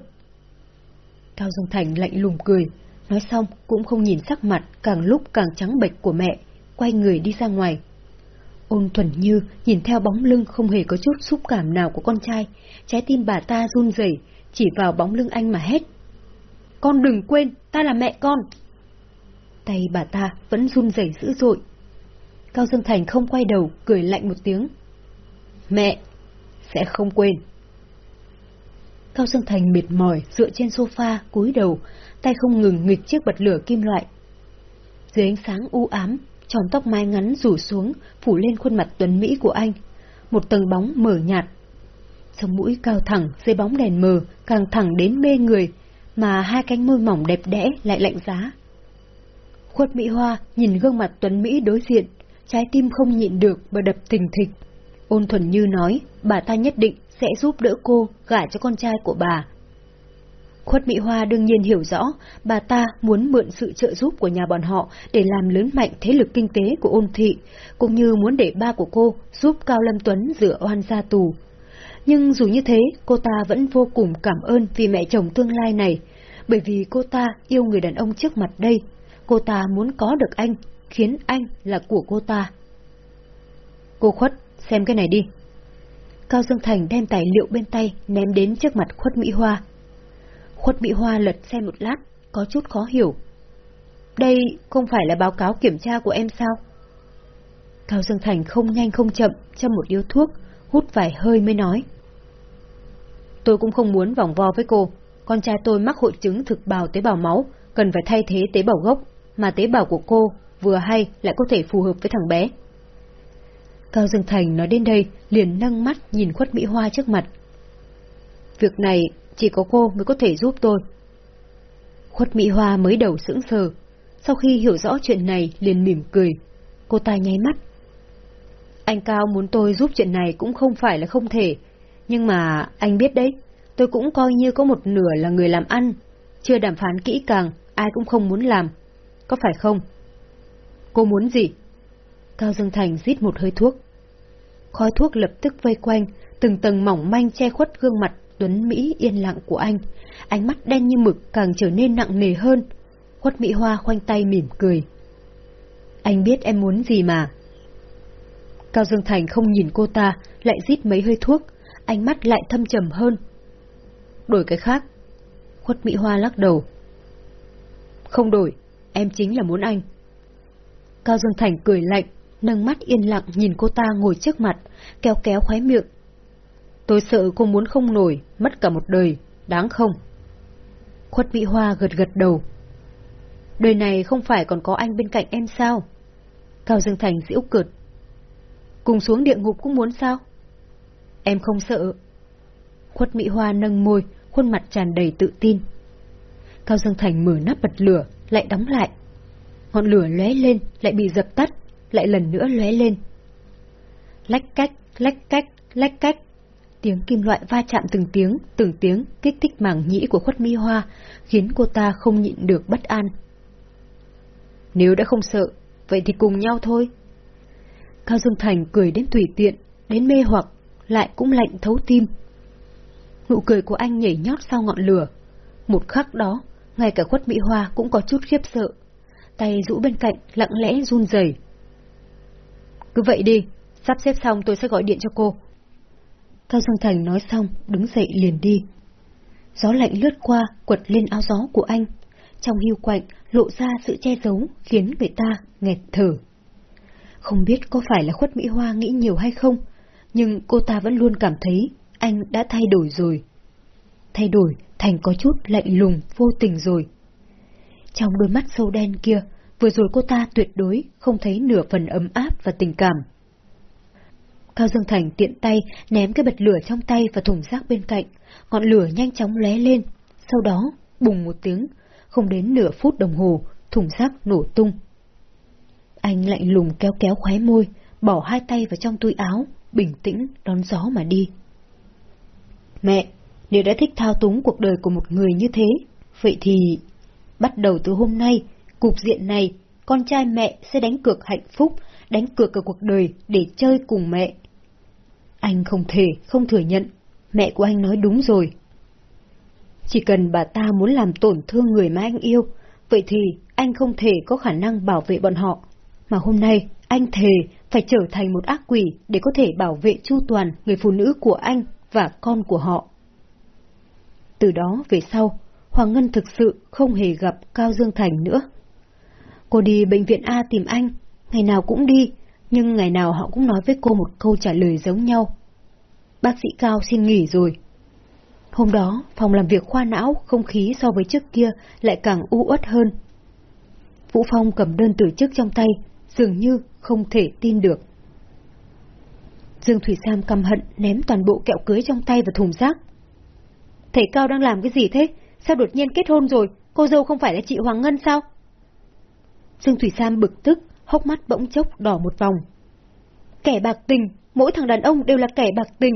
Cao Dương Thành lạnh lùng cười, nói xong cũng không nhìn sắc mặt càng lúc càng trắng bệch của mẹ, quay người đi ra ngoài. Ôn thuần như nhìn theo bóng lưng không hề có chút xúc cảm nào của con trai, trái tim bà ta run rẩy, chỉ vào bóng lưng anh mà hét. Con đừng quên, ta là mẹ con. Tay bà ta vẫn run rẩy dữ dội. Cao Dương Thành không quay đầu, cười lạnh một tiếng. Mẹ, sẽ không quên. Cao Dương Thành mệt mỏi dựa trên sofa, cúi đầu, tay không ngừng nghịch chiếc bật lửa kim loại. Dưới ánh sáng u ám, tròn tóc mái ngắn rủ xuống, phủ lên khuôn mặt tuấn Mỹ của anh. Một tầng bóng mờ nhạt. Sống mũi cao thẳng dưới bóng đèn mờ, càng thẳng đến mê người, mà hai cánh môi mỏng đẹp đẽ lại lạnh giá. Khuất Mỹ Hoa nhìn gương mặt tuấn Mỹ đối diện, trái tim không nhịn được mà đập thình thịch. Ôn thuần như nói, bà ta nhất định sẽ giúp đỡ cô gả cho con trai của bà. Khuất Mỹ Hoa đương nhiên hiểu rõ, bà ta muốn mượn sự trợ giúp của nhà bọn họ để làm lớn mạnh thế lực kinh tế của ôn thị, cũng như muốn để ba của cô giúp Cao Lâm Tuấn rửa oan ra tù. Nhưng dù như thế, cô ta vẫn vô cùng cảm ơn vì mẹ chồng tương lai này, bởi vì cô ta yêu người đàn ông trước mặt đây. Cô ta muốn có được anh, khiến anh là của cô ta. Cô Khuất, xem cái này đi. Cao Dương Thành đem tài liệu bên tay ném đến trước mặt Khuất Mỹ Hoa. Khuất Mỹ Hoa lật xem một lát, có chút khó hiểu. Đây không phải là báo cáo kiểm tra của em sao? Cao Dương Thành không nhanh không chậm, châm một điếu thuốc, hút vài hơi mới nói. Tôi cũng không muốn vòng vo với cô. Con trai tôi mắc hội chứng thực bào tế bào máu, cần phải thay thế tế bào gốc, mà tế bào của cô vừa hay lại có thể phù hợp với thằng bé. Cao Dương Thành nói đến đây, liền nâng mắt nhìn khuất Mỹ Hoa trước mặt. Việc này chỉ có cô mới có thể giúp tôi. Khuất Mỹ Hoa mới đầu sững sờ, sau khi hiểu rõ chuyện này liền mỉm cười. Cô ta nháy mắt. Anh Cao muốn tôi giúp chuyện này cũng không phải là không thể, nhưng mà anh biết đấy, tôi cũng coi như có một nửa là người làm ăn, chưa đàm phán kỹ càng, ai cũng không muốn làm. Có phải không? Cô muốn gì? Cao Dương Thành rít một hơi thuốc. Khói thuốc lập tức vây quanh, từng tầng mỏng manh che khuất gương mặt tuấn Mỹ yên lặng của anh. Ánh mắt đen như mực càng trở nên nặng nề hơn. Khuất Mỹ Hoa khoanh tay mỉm cười. Anh biết em muốn gì mà. Cao Dương Thành không nhìn cô ta, lại rít mấy hơi thuốc, ánh mắt lại thâm trầm hơn. Đổi cái khác. Khuất Mỹ Hoa lắc đầu. Không đổi, em chính là muốn anh. Cao Dương Thành cười lạnh, nâng mắt yên lặng nhìn cô ta ngồi trước mặt, kéo kéo khóe miệng. Tôi sợ cô muốn không nổi, mất cả một đời, đáng không? Khuất Mỹ Hoa gật gật đầu. Đời này không phải còn có anh bên cạnh em sao? Cao Dương Thành giễu cợt. Cùng xuống địa ngục cũng muốn sao? Em không sợ. Khuất Mỹ Hoa nâng môi, khuôn mặt tràn đầy tự tin. Cao Dương Thành mở nắp bật lửa, lại đóng lại. Ngọn lửa lóe lên, lại bị dập tắt, lại lần nữa lóe lên. Lách cách, lách cách, lách cách. Tiếng kim loại va chạm từng tiếng, từng tiếng kích thích mảng nhĩ của khuất mi hoa, khiến cô ta không nhịn được bất an. Nếu đã không sợ, vậy thì cùng nhau thôi. Cao Dương Thành cười đến tùy tiện, đến mê hoặc, lại cũng lạnh thấu tim. Nụ cười của anh nhảy nhót sau ngọn lửa. Một khắc đó, ngay cả khuất Mỹ Hoa cũng có chút khiếp sợ. Tay rũ bên cạnh, lặng lẽ run rẩy. Cứ vậy đi, sắp xếp xong tôi sẽ gọi điện cho cô. Cao Dương Thành nói xong, đứng dậy liền đi. Gió lạnh lướt qua, quật lên áo gió của anh. Trong hiu quạnh, lộ ra sự che giấu, khiến người ta nghẹt thở. Không biết có phải là khuất Mỹ Hoa nghĩ nhiều hay không, nhưng cô ta vẫn luôn cảm thấy anh đã thay đổi rồi. thay đổi thành có chút lạnh lùng vô tình rồi. Trong đôi mắt sâu đen kia, vừa rồi cô ta tuyệt đối không thấy nửa phần ấm áp và tình cảm. Cao Dương Thành tiện tay ném cái bật lửa trong tay vào thùng rác bên cạnh, ngọn lửa nhanh chóng lé lên, sau đó, bùng một tiếng, không đến nửa phút đồng hồ, thùng rác nổ tung. Anh lạnh lùng kéo kéo khóe môi, bỏ hai tay vào trong túi áo, bình tĩnh đón gió mà đi. Mẹ, nếu đã thích thao túng cuộc đời của một người như thế, vậy thì bắt đầu từ hôm nay, cục diện này, con trai mẹ sẽ đánh cược hạnh phúc, đánh cược cả cuộc đời để chơi cùng mẹ. Anh không thể không thừa nhận, mẹ của anh nói đúng rồi. Chỉ cần bà ta muốn làm tổn thương người mà anh yêu, vậy thì anh không thể có khả năng bảo vệ bọn họ. Mà hôm nay, anh thề phải trở thành một ác quỷ để có thể bảo vệ chu toàn người phụ nữ của anh và con của họ. Từ đó về sau, Hoàng Ngân thực sự không hề gặp Cao Dương Thành nữa. Cô đi bệnh viện A tìm anh, ngày nào cũng đi, nhưng ngày nào họ cũng nói với cô một câu trả lời giống nhau. Bác sĩ Cao xin nghỉ rồi. Hôm đó, phòng làm việc khoa não, không khí so với trước kia lại càng u uất hơn. Vũ Phong cầm đơn từ chức trong tay, dường như không thể tin được. Dương Thủy Sam căm hận ném toàn bộ kẹo cưới trong tay vào thùng rác. Thầy Cao đang làm cái gì thế? Sao đột nhiên kết hôn rồi? Cô dâu không phải là chị Hoàng Ngân sao? Dương Thủy Sam bực tức, hốc mắt bỗng chốc đỏ một vòng. Kẻ bạc tình, mỗi thằng đàn ông đều là kẻ bạc tình.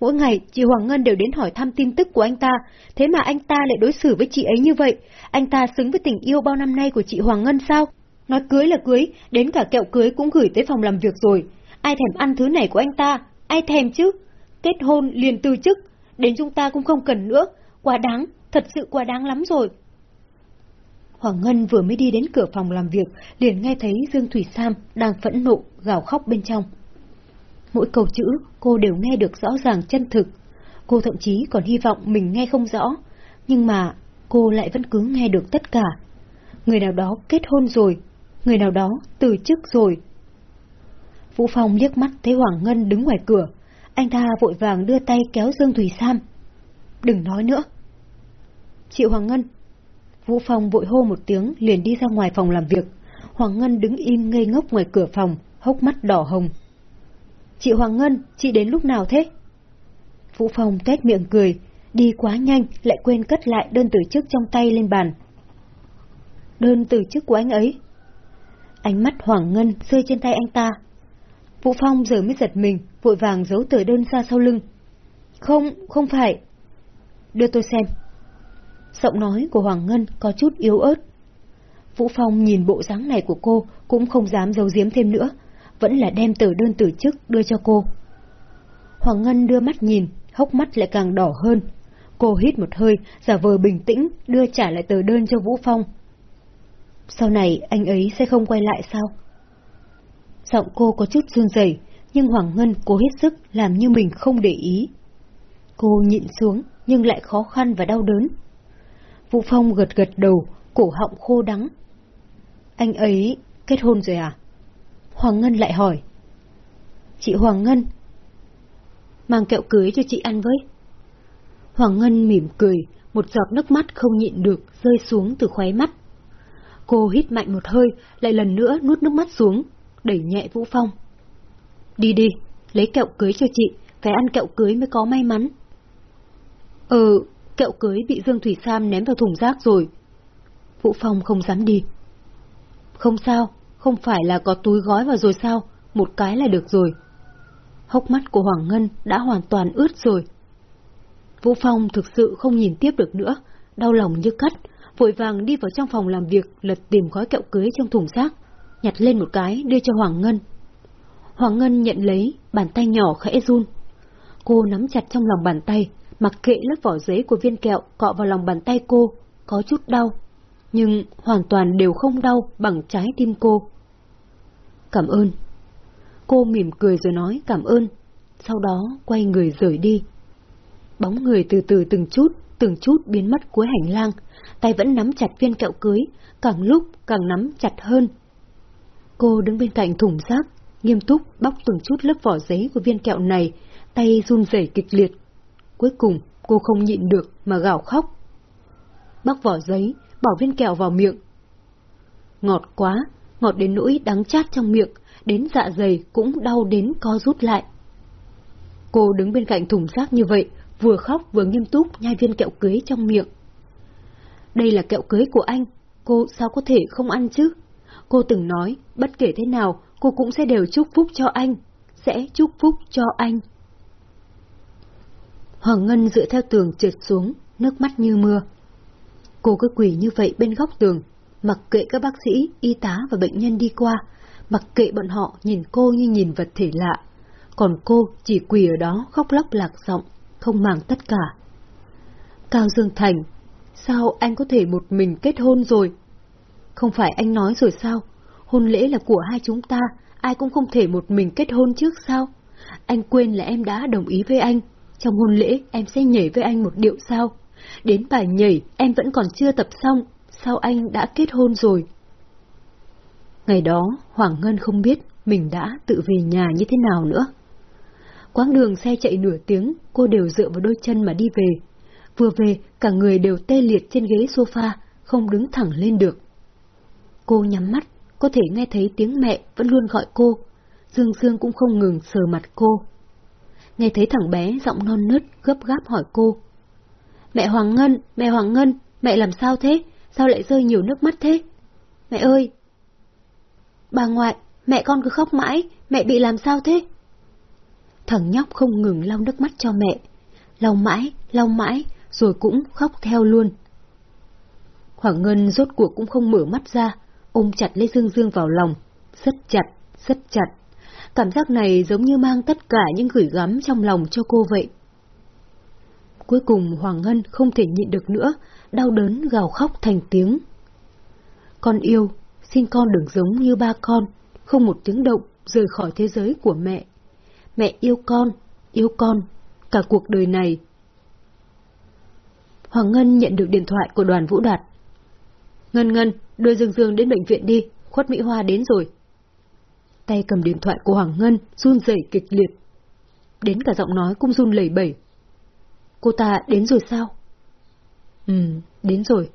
Mỗi ngày, chị Hoàng Ngân đều đến hỏi thăm tin tức của anh ta, thế mà anh ta lại đối xử với chị ấy như vậy. Anh ta xứng với tình yêu bao năm nay của chị Hoàng Ngân sao? Nói cưới là cưới, đến cả kẹo cưới cũng gửi tới phòng làm việc rồi. Ai thèm ăn thứ này của anh ta? Ai thèm chứ? Kết hôn liền từ chức, đến chúng ta cũng không cần nữa. Quá đáng, thật sự quá đáng lắm rồi. Hoàng Ngân vừa mới đi đến cửa phòng làm việc, liền nghe thấy Dương Thủy Sam đang phẫn nộ, gào khóc bên trong. Mỗi câu chữ cô đều nghe được rõ ràng chân thực. Cô thậm chí còn hy vọng mình nghe không rõ, nhưng mà cô lại vẫn cứ nghe được tất cả. Người nào đó kết hôn rồi, người nào đó từ chức rồi. Vũ Phong liếc mắt thấy Hoàng Ngân đứng ngoài cửa, anh ta vội vàng đưa tay kéo Dương Thủy Sam. Đừng nói nữa. Chị Hoàng Ngân. Vũ Phong vội hô một tiếng liền đi ra ngoài phòng làm việc. Hoàng Ngân đứng im ngây ngốc ngoài cửa phòng, hốc mắt đỏ hồng. Chị Hoàng Ngân, chị đến lúc nào thế? Vũ Phong tét miệng cười, đi quá nhanh lại quên cất lại đơn từ chức trong tay lên bàn. Đơn từ chức của anh ấy. Ánh mắt Hoàng Ngân rơi trên tay anh ta. Vũ Phong giờ mới giật mình, vội vàng giấu tờ đơn ra sau lưng. Không, không phải. Đưa tôi xem. Giọng nói của Hoàng Ngân có chút yếu ớt. Vũ Phong nhìn bộ dáng này của cô cũng không dám giấu giếm thêm nữa, vẫn là đem tờ đơn từ chức đưa cho cô. Hoàng Ngân đưa mắt nhìn, hốc mắt lại càng đỏ hơn. Cô hít một hơi, giả vờ bình tĩnh, đưa trả lại tờ đơn cho Vũ Phong. Sau này anh ấy sẽ không quay lại sao? Giọng cô có chút run rẩy, nhưng Hoàng Ngân cố hết sức làm như mình không để ý. Cô nhịn xuống, nhưng lại khó khăn và đau đớn. Vũ Phong gật gật đầu, cổ họng khô đắng. Anh ấy kết hôn rồi à? Hoàng Ngân lại hỏi. Chị Hoàng Ngân. Mang kẹo cưới cho chị ăn với. Hoàng Ngân mỉm cười, một giọt nước mắt không nhịn được rơi xuống từ khóe mắt. Cô hít mạnh một hơi, lại lần nữa nuốt nước mắt xuống, đẩy nhẹ Vũ Phong. Đi đi, lấy kẹo cưới cho chị, phải ăn kẹo cưới mới có may mắn. Ừ, kẹo cưới bị Dương Thủy Sam ném vào thùng rác rồi. Vũ Phong không dám đi. Không sao, không phải là có túi gói vào rồi sao, một cái là được rồi. Hốc mắt của Hoàng Ngân đã hoàn toàn ướt rồi. Vũ Phong thực sự không nhìn tiếp được nữa, đau lòng như cắt, vội vàng đi vào trong phòng làm việc lật tìm gói kẹo cưới trong thùng rác, nhặt lên một cái đưa cho Hoàng Ngân. Hoàng Ngân nhận lấy, bàn tay nhỏ khẽ run. Cô nắm chặt trong lòng bàn tay, mặc kệ lớp vỏ giấy của viên kẹo cọ vào lòng bàn tay cô, có chút đau, nhưng hoàn toàn đều không đau bằng trái tim cô. Cảm ơn. Cô mỉm cười rồi nói cảm ơn, sau đó quay người rời đi. Bóng người từ từ từng chút, từng chút biến mất cuối hành lang, tay vẫn nắm chặt viên kẹo cưới, càng lúc càng nắm chặt hơn. Cô đứng bên cạnh thùng rác, nghiêm túc bóc từng chút lớp vỏ giấy của viên kẹo này, tay run rẩy kịch liệt. Cuối cùng, Cô không nhịn được mà gào khóc. Bóc vỏ giấy, bỏ viên kẹo vào miệng. Ngọt quá, ngọt đến nỗi đắng chát trong miệng, đến dạ dày cũng đau đến co rút lại. Cô đứng bên cạnh thùng rác như vậy, vừa khóc vừa nghiêm túc nhai viên kẹo cưới trong miệng. Đây là kẹo cưới của anh, cô sao có thể không ăn chứ? Cô từng nói, bất kể thế nào, cô cũng sẽ đều chúc phúc cho anh, sẽ chúc phúc cho anh. Hoàng Ngân dựa theo tường trượt xuống, nước mắt như mưa. Cô cứ quỳ như vậy bên góc tường, mặc kệ các bác sĩ, y tá và bệnh nhân đi qua, mặc kệ bọn họ nhìn cô như nhìn vật thể lạ, còn cô chỉ quỳ ở đó khóc lóc lạc giọng, không màng tất cả. Cao Dương Thành, sao anh có thể một mình kết hôn rồi? Không phải anh nói rồi sao? Hôn lễ là của hai chúng ta, ai cũng không thể một mình kết hôn trước sao? Anh quên là em đã đồng ý với anh, trong hôn lễ em sẽ nhảy với anh một điệu sao? Đến bài nhảy em vẫn còn chưa tập xong, sao anh đã kết hôn rồi? Ngày đó, Hoàng Ngân không biết mình đã tự về nhà như thế nào nữa. Quãng đường xe chạy nửa tiếng, cô đều dựa vào đôi chân mà đi về. Vừa về, cả người đều tê liệt trên ghế sofa, không đứng thẳng lên được. Cô nhắm mắt, có thể nghe thấy tiếng mẹ vẫn luôn gọi cô. Dương Dương cũng không ngừng sờ mặt cô. Nghe thấy thằng bé giọng non nớt gấp gáp hỏi cô. Mẹ Hoàng Ngân, mẹ Hoàng Ngân, mẹ làm sao thế? Sao lại rơi nhiều nước mắt thế? Mẹ ơi! Bà ngoại, mẹ con cứ khóc mãi, mẹ bị làm sao thế? Thằng nhóc không ngừng lau nước mắt cho mẹ. Lau mãi, lau mãi, rồi cũng khóc theo luôn. Hoàng Ngân rốt cuộc cũng không mở mắt ra, ôm chặt lấy Dương Dương vào lòng, rất chặt, rất chặt. Cảm giác này giống như mang tất cả những gửi gắm trong lòng cho cô vậy. Cuối cùng Hoàng Ngân không thể nhịn được nữa, đau đớn gào khóc thành tiếng. Con yêu, xin con đừng giống như ba con, không một tiếng động rời khỏi thế giới của mẹ. Mẹ yêu con, yêu con, cả cuộc đời này. Hoàng Ngân nhận được điện thoại của đoàn Vũ Đạt. Ngân Ngân, đưa Dương Dương đến bệnh viện đi, khuất Mỹ Hoa đến rồi. Tay cầm điện thoại của Hoàng Ngân run rẩy kịch liệt. Đến cả giọng nói cũng run lẩy bẩy. Cô ta đến rồi sao? Ừ, đến rồi.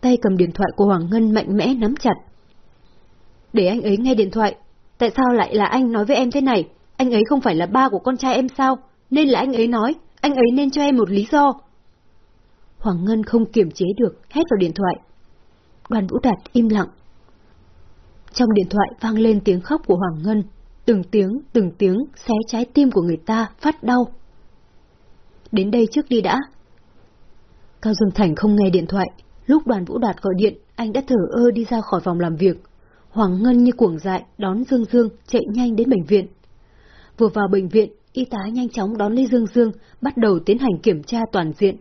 Tay cầm điện thoại của Hoàng Ngân mạnh mẽ nắm chặt. Để anh ấy nghe điện thoại. Tại sao lại là anh nói với em thế này? Anh ấy không phải là ba của con trai em sao? Nên là anh ấy nói, anh ấy nên cho em một lý do. Hoàng Ngân không kiềm chế được, hét vào điện thoại. Đoàn Vũ Đạt im lặng. Trong điện thoại vang lên tiếng khóc của Hoàng Ngân, từng tiếng, từng tiếng xé trái tim của người ta phát đau. Đến đây trước đi đã. Cao Dương Thành không nghe điện thoại, lúc đoàn Vũ Đạt gọi điện, anh đã thở ơ đi ra khỏi phòng làm việc. Hoàng Ngân như cuồng dại đón Dương Dương chạy nhanh đến bệnh viện. Vừa vào bệnh viện, y tá nhanh chóng đón lấy Dương Dương, bắt đầu tiến hành kiểm tra toàn diện.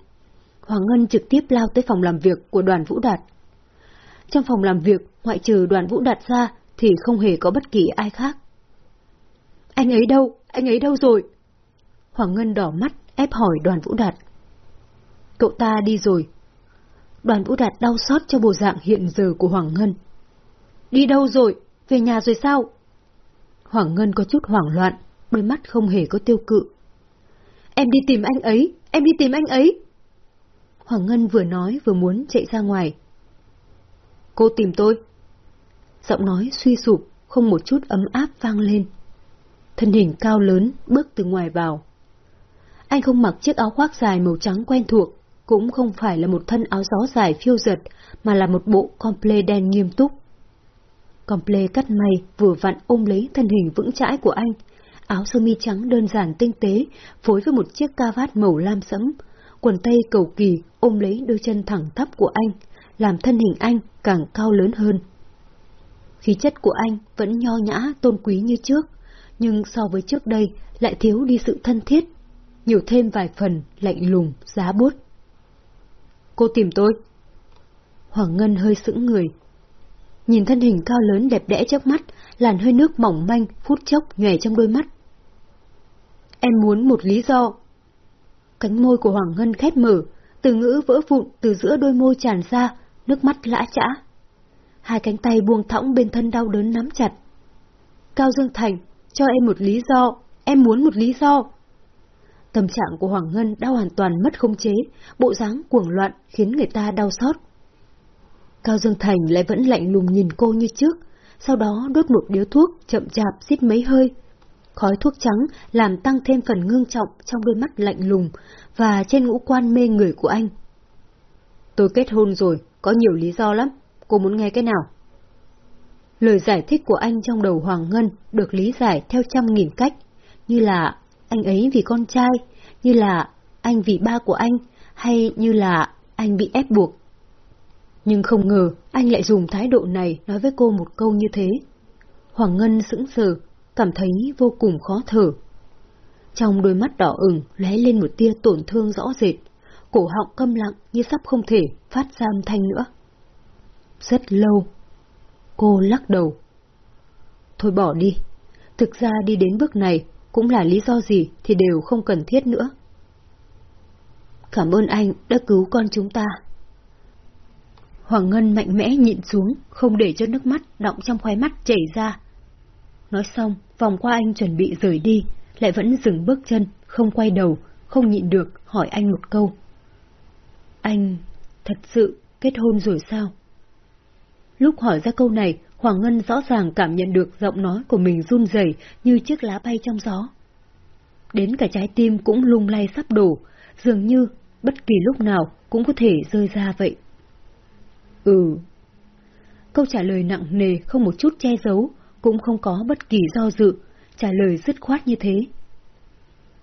Hoàng Ngân trực tiếp lao tới phòng làm việc của đoàn Vũ Đạt. Trong phòng làm việc, ngoại trừ đoàn Vũ Đạt ra, thì không hề có bất kỳ ai khác. Anh ấy đâu? Anh ấy đâu rồi? Hoàng Ngân đỏ mắt, ép hỏi đoàn Vũ Đạt. Cậu ta đi rồi. Đoàn Vũ Đạt đau xót cho bộ dạng hiện giờ của Hoàng Ngân. Đi đâu rồi? Về nhà rồi sao? Hoàng Ngân có chút hoảng loạn, đôi mắt không hề có tiêu cự. Em đi tìm anh ấy, em đi tìm anh ấy. Hoàng Ngân vừa nói vừa muốn chạy ra ngoài. Cô tìm tôi. Giọng nói suy sụp, không một chút ấm áp vang lên. Thân hình cao lớn bước từ ngoài vào. Anh không mặc chiếc áo khoác dài màu trắng quen thuộc, cũng không phải là một thân áo gió dài phiêu giật, mà là một bộ comple đen nghiêm túc. Comple cắt may vừa vặn ôm lấy thân hình vững chãi của anh, áo sơ mi trắng đơn giản tinh tế, phối với một chiếc ca vát màu lam sẫm, quần tây cầu kỳ ôm lấy đôi chân thẳng thấp của anh, làm thân hình anh càng cao lớn hơn. Khí chất của anh vẫn nho nhã, tôn quý như trước, nhưng so với trước đây lại thiếu đi sự thân thiết, nhiều thêm vài phần lạnh lùng, giá bút. Cô tìm tôi. Hoàng Ngân hơi sững người. Nhìn thân hình cao lớn đẹp đẽ trước mắt, làn hơi nước mỏng manh, phút chốc nhòe trong đôi mắt. Em muốn một lý do. Cánh môi của Hoàng Ngân khép mở, từ ngữ vỡ vụn từ giữa đôi môi tràn ra, nước mắt lã chã. Hai cánh tay buông thõng bên thân đau đớn nắm chặt. Cao Dương Thành, cho em một lý do, em muốn một lý do. Tâm trạng của Hoàng Ngân đã hoàn toàn mất khống chế, bộ dáng cuồng loạn khiến người ta đau xót. Cao Dương Thành lại vẫn lạnh lùng nhìn cô như trước, sau đó đốt một điếu thuốc chậm chạp xít mấy hơi. Khói thuốc trắng làm tăng thêm phần ngương trọng trong đôi mắt lạnh lùng và trên ngũ quan mê người của anh. Tôi kết hôn rồi, có nhiều lý do lắm, cô muốn nghe cái nào? Lời giải thích của anh trong đầu Hoàng Ngân được lý giải theo trăm nghìn cách, như là anh ấy vì con trai, như là anh vì ba của anh, hay như là anh bị ép buộc. Nhưng không ngờ anh lại dùng thái độ này nói với cô một câu như thế. Hoàng Ngân sững sờ, cảm thấy vô cùng khó thở. Trong đôi mắt đỏ ửng lóe lên một tia tổn thương rõ rệt, cổ họng câm lặng như sắp không thể phát ra âm thanh nữa. Rất lâu, cô lắc đầu. Thôi bỏ đi, thực ra đi đến bước này cũng là lý do gì thì đều không cần thiết nữa. Cảm ơn anh đã cứu con chúng ta. Hoàng Ngân mạnh mẽ nhịn xuống, không để cho nước mắt đọng trong khoái mắt chảy ra. Nói xong, vòng qua anh chuẩn bị rời đi, lại vẫn dừng bước chân, không quay đầu, không nhịn được, hỏi anh một câu. Anh thật sự kết hôn rồi sao? Lúc hỏi ra câu này, Hoàng Ngân rõ ràng cảm nhận được giọng nói của mình run rẩy như chiếc lá bay trong gió. Đến cả trái tim cũng lung lay sắp đổ, dường như bất kỳ lúc nào cũng có thể rơi ra vậy. Ừ. Câu trả lời nặng nề không một chút che giấu, cũng không có bất kỳ do dự, trả lời dứt khoát như thế.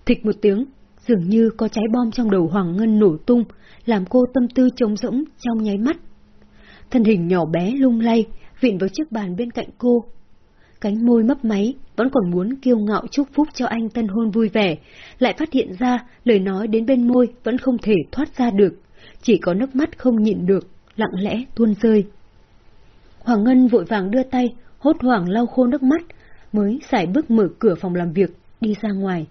Thịch một tiếng, dường như có trái bom trong đầu Hoàng Ngân nổ tung, làm cô tâm tư trống rỗng trong nháy mắt. Thân hình nhỏ bé lung lay, vịn vào chiếc bàn bên cạnh cô. Cánh môi mấp máy, vẫn còn muốn kiêu ngạo chúc phúc cho anh tân hôn vui vẻ, lại phát hiện ra lời nói đến bên môi vẫn không thể thoát ra được, chỉ có nước mắt không nhịn được, lặng lẽ tuôn rơi. Hoàng Ngân vội vàng đưa tay, hốt hoảng lau khô nước mắt, mới xài bước mở cửa phòng làm việc, đi ra ngoài.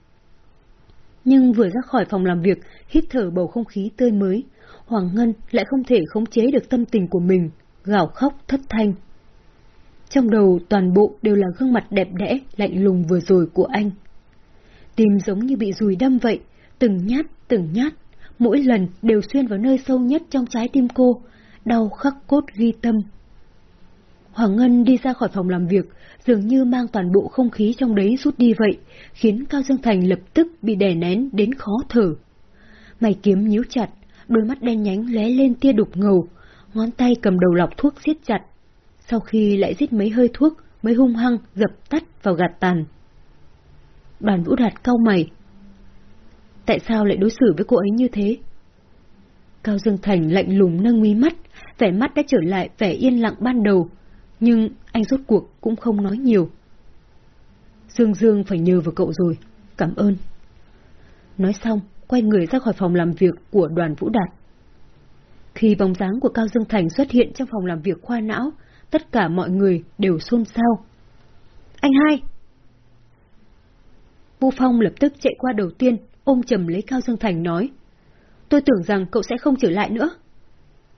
Nhưng vừa ra khỏi phòng làm việc, hít thở bầu không khí tươi mới, Hoàng Ngân lại không thể khống chế được tâm tình của mình, gào khóc thất thanh. Trong đầu toàn bộ đều là gương mặt đẹp đẽ, lạnh lùng vừa rồi của anh. Tim giống như bị dùi đâm vậy, từng nhát, từng nhát, mỗi lần đều xuyên vào nơi sâu nhất trong trái tim cô, đau khắc cốt ghi tâm. Hoàng Ngân đi ra khỏi phòng làm việc, dường như mang toàn bộ không khí trong đấy rút đi vậy, khiến Cao Dương Thành lập tức bị đè nén đến khó thở. Mày kiếm nhíu chặt, đôi mắt đen nhánh lóe lên tia đục ngầu, ngón tay cầm đầu lọc thuốc siết chặt. Sau khi lại rít mấy hơi thuốc, mới hung hăng dập tắt vào gạt tàn. Đoàn Vũ Đạt cau mày. Tại sao lại đối xử với cô ấy như thế? Cao Dương Thành lạnh lùng nâng mí mắt, vẻ mắt đã trở lại vẻ yên lặng ban đầu, nhưng anh rốt cuộc cũng không nói nhiều. Dương Dương phải nhờ vào cậu rồi, cảm ơn. Nói xong, quay người ra khỏi phòng làm việc của đoàn Vũ Đạt. Khi bóng dáng của Cao Dương Thành xuất hiện trong phòng làm việc khoa não, tất cả mọi người đều xôn xao. Anh hai! Vu Phong lập tức chạy qua đầu tiên, ôm chầm lấy Cao Dương Thành nói. Tôi tưởng rằng cậu sẽ không trở lại nữa.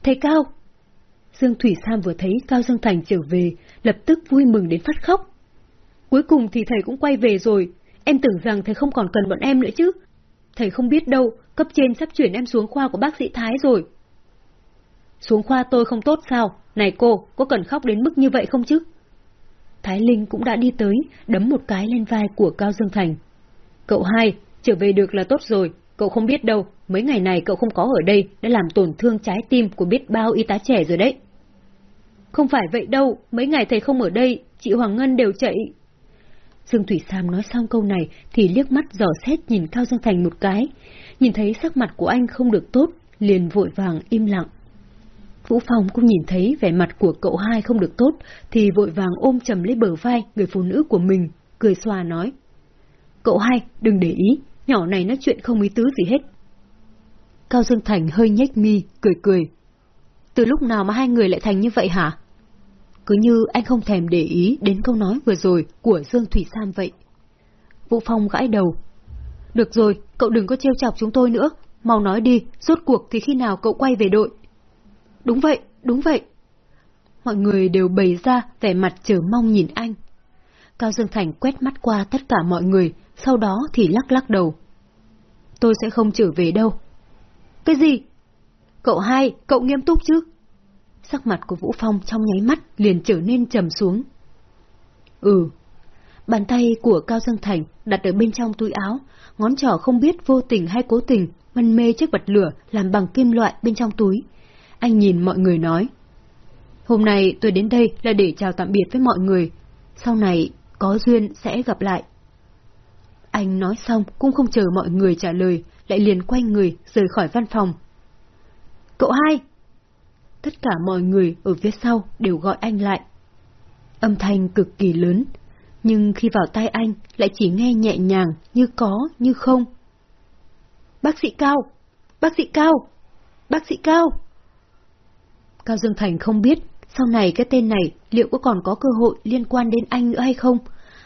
Thầy Cao! Dương Thủy Sam vừa thấy Cao Dương Thành trở về, lập tức vui mừng đến phát khóc. Cuối cùng thì thầy cũng quay về rồi, em tưởng rằng thầy không còn cần bọn em nữa chứ. Thầy không biết đâu, cấp trên sắp chuyển em xuống khoa của bác sĩ Thái rồi. Xuống khoa tôi không tốt sao? Này cô, có cần khóc đến mức như vậy không chứ? Thái Linh cũng đã đi tới, đấm một cái lên vai của Cao Dương Thành. Cậu hai, trở về được là tốt rồi, cậu không biết đâu, mấy ngày này cậu không có ở đây đã làm tổn thương trái tim của biết bao y tá trẻ rồi đấy. Không phải vậy đâu, mấy ngày thầy không ở đây, chị Hoàng Ngân đều chạy. Dương Thủy Sam nói xong câu này thì liếc mắt dò xét nhìn Cao Dương Thành một cái, nhìn thấy sắc mặt của anh không được tốt, liền vội vàng im lặng. Vũ Phong cũng nhìn thấy vẻ mặt của cậu hai không được tốt, thì vội vàng ôm chầm lấy bờ vai người phụ nữ của mình, cười xòa nói. Cậu hai, đừng để ý, nhỏ này nói chuyện không ý tứ gì hết. Cao Dương Thành hơi nhếch mi, cười cười. Từ lúc nào mà hai người lại thành như vậy hả? Cứ như anh không thèm để ý đến câu nói vừa rồi của Dương Thủy Sam vậy. Vũ Phong gãi đầu. Được rồi, cậu đừng có trêu chọc chúng tôi nữa. Mau nói đi, rốt cuộc thì khi nào cậu quay về đội? Đúng vậy, đúng vậy. Mọi người đều bày ra vẻ mặt chờ mong nhìn anh. Cao Dương Thành quét mắt qua tất cả mọi người, sau đó thì lắc lắc đầu. tôi sẽ không trở về đâu. Cái gì? Cậu hai, cậu nghiêm túc chứ? Sắc mặt của Vũ Phong trong nháy mắt liền trở nên trầm xuống. Ừ. Bàn tay của Cao Dương Thành đặt ở bên trong túi áo, ngón trỏ không biết vô tình hay cố tình, mân mê chiếc bật lửa làm bằng kim loại bên trong túi. Anh nhìn mọi người nói. Hôm nay tôi đến đây là để chào tạm biệt với mọi người. Sau này, có duyên sẽ gặp lại. Anh nói xong cũng không chờ mọi người trả lời, lại liền quay người rời khỏi văn phòng. Cậu hai! Tất cả mọi người ở phía sau đều gọi anh lại. Âm thanh cực kỳ lớn, nhưng khi vào tai anh lại chỉ nghe nhẹ nhàng như có như không. Bác sĩ Cao! Bác sĩ Cao! Bác sĩ Cao! Cao Dương Thành không biết sau này cái tên này liệu có còn có cơ hội liên quan đến anh nữa hay không,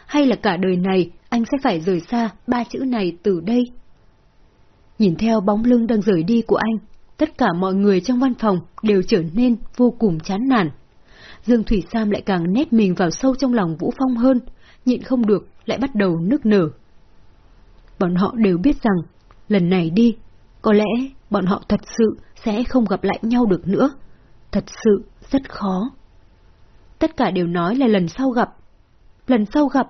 hay là cả đời này anh sẽ phải rời xa ba chữ này từ đây. Nhìn theo bóng lưng đang rời đi của anh, tất cả mọi người trong văn phòng đều trở nên vô cùng chán nản. Dương Thủy Sam lại càng nét mình vào sâu trong lòng Vũ Phong hơn, nhịn không được lại bắt đầu nức nở. Bọn họ đều biết rằng, lần này đi, có lẽ bọn họ thật sự sẽ không gặp lại nhau được nữa. Thật sự rất khó. Tất cả đều nói là lần sau gặp. Lần sau gặp.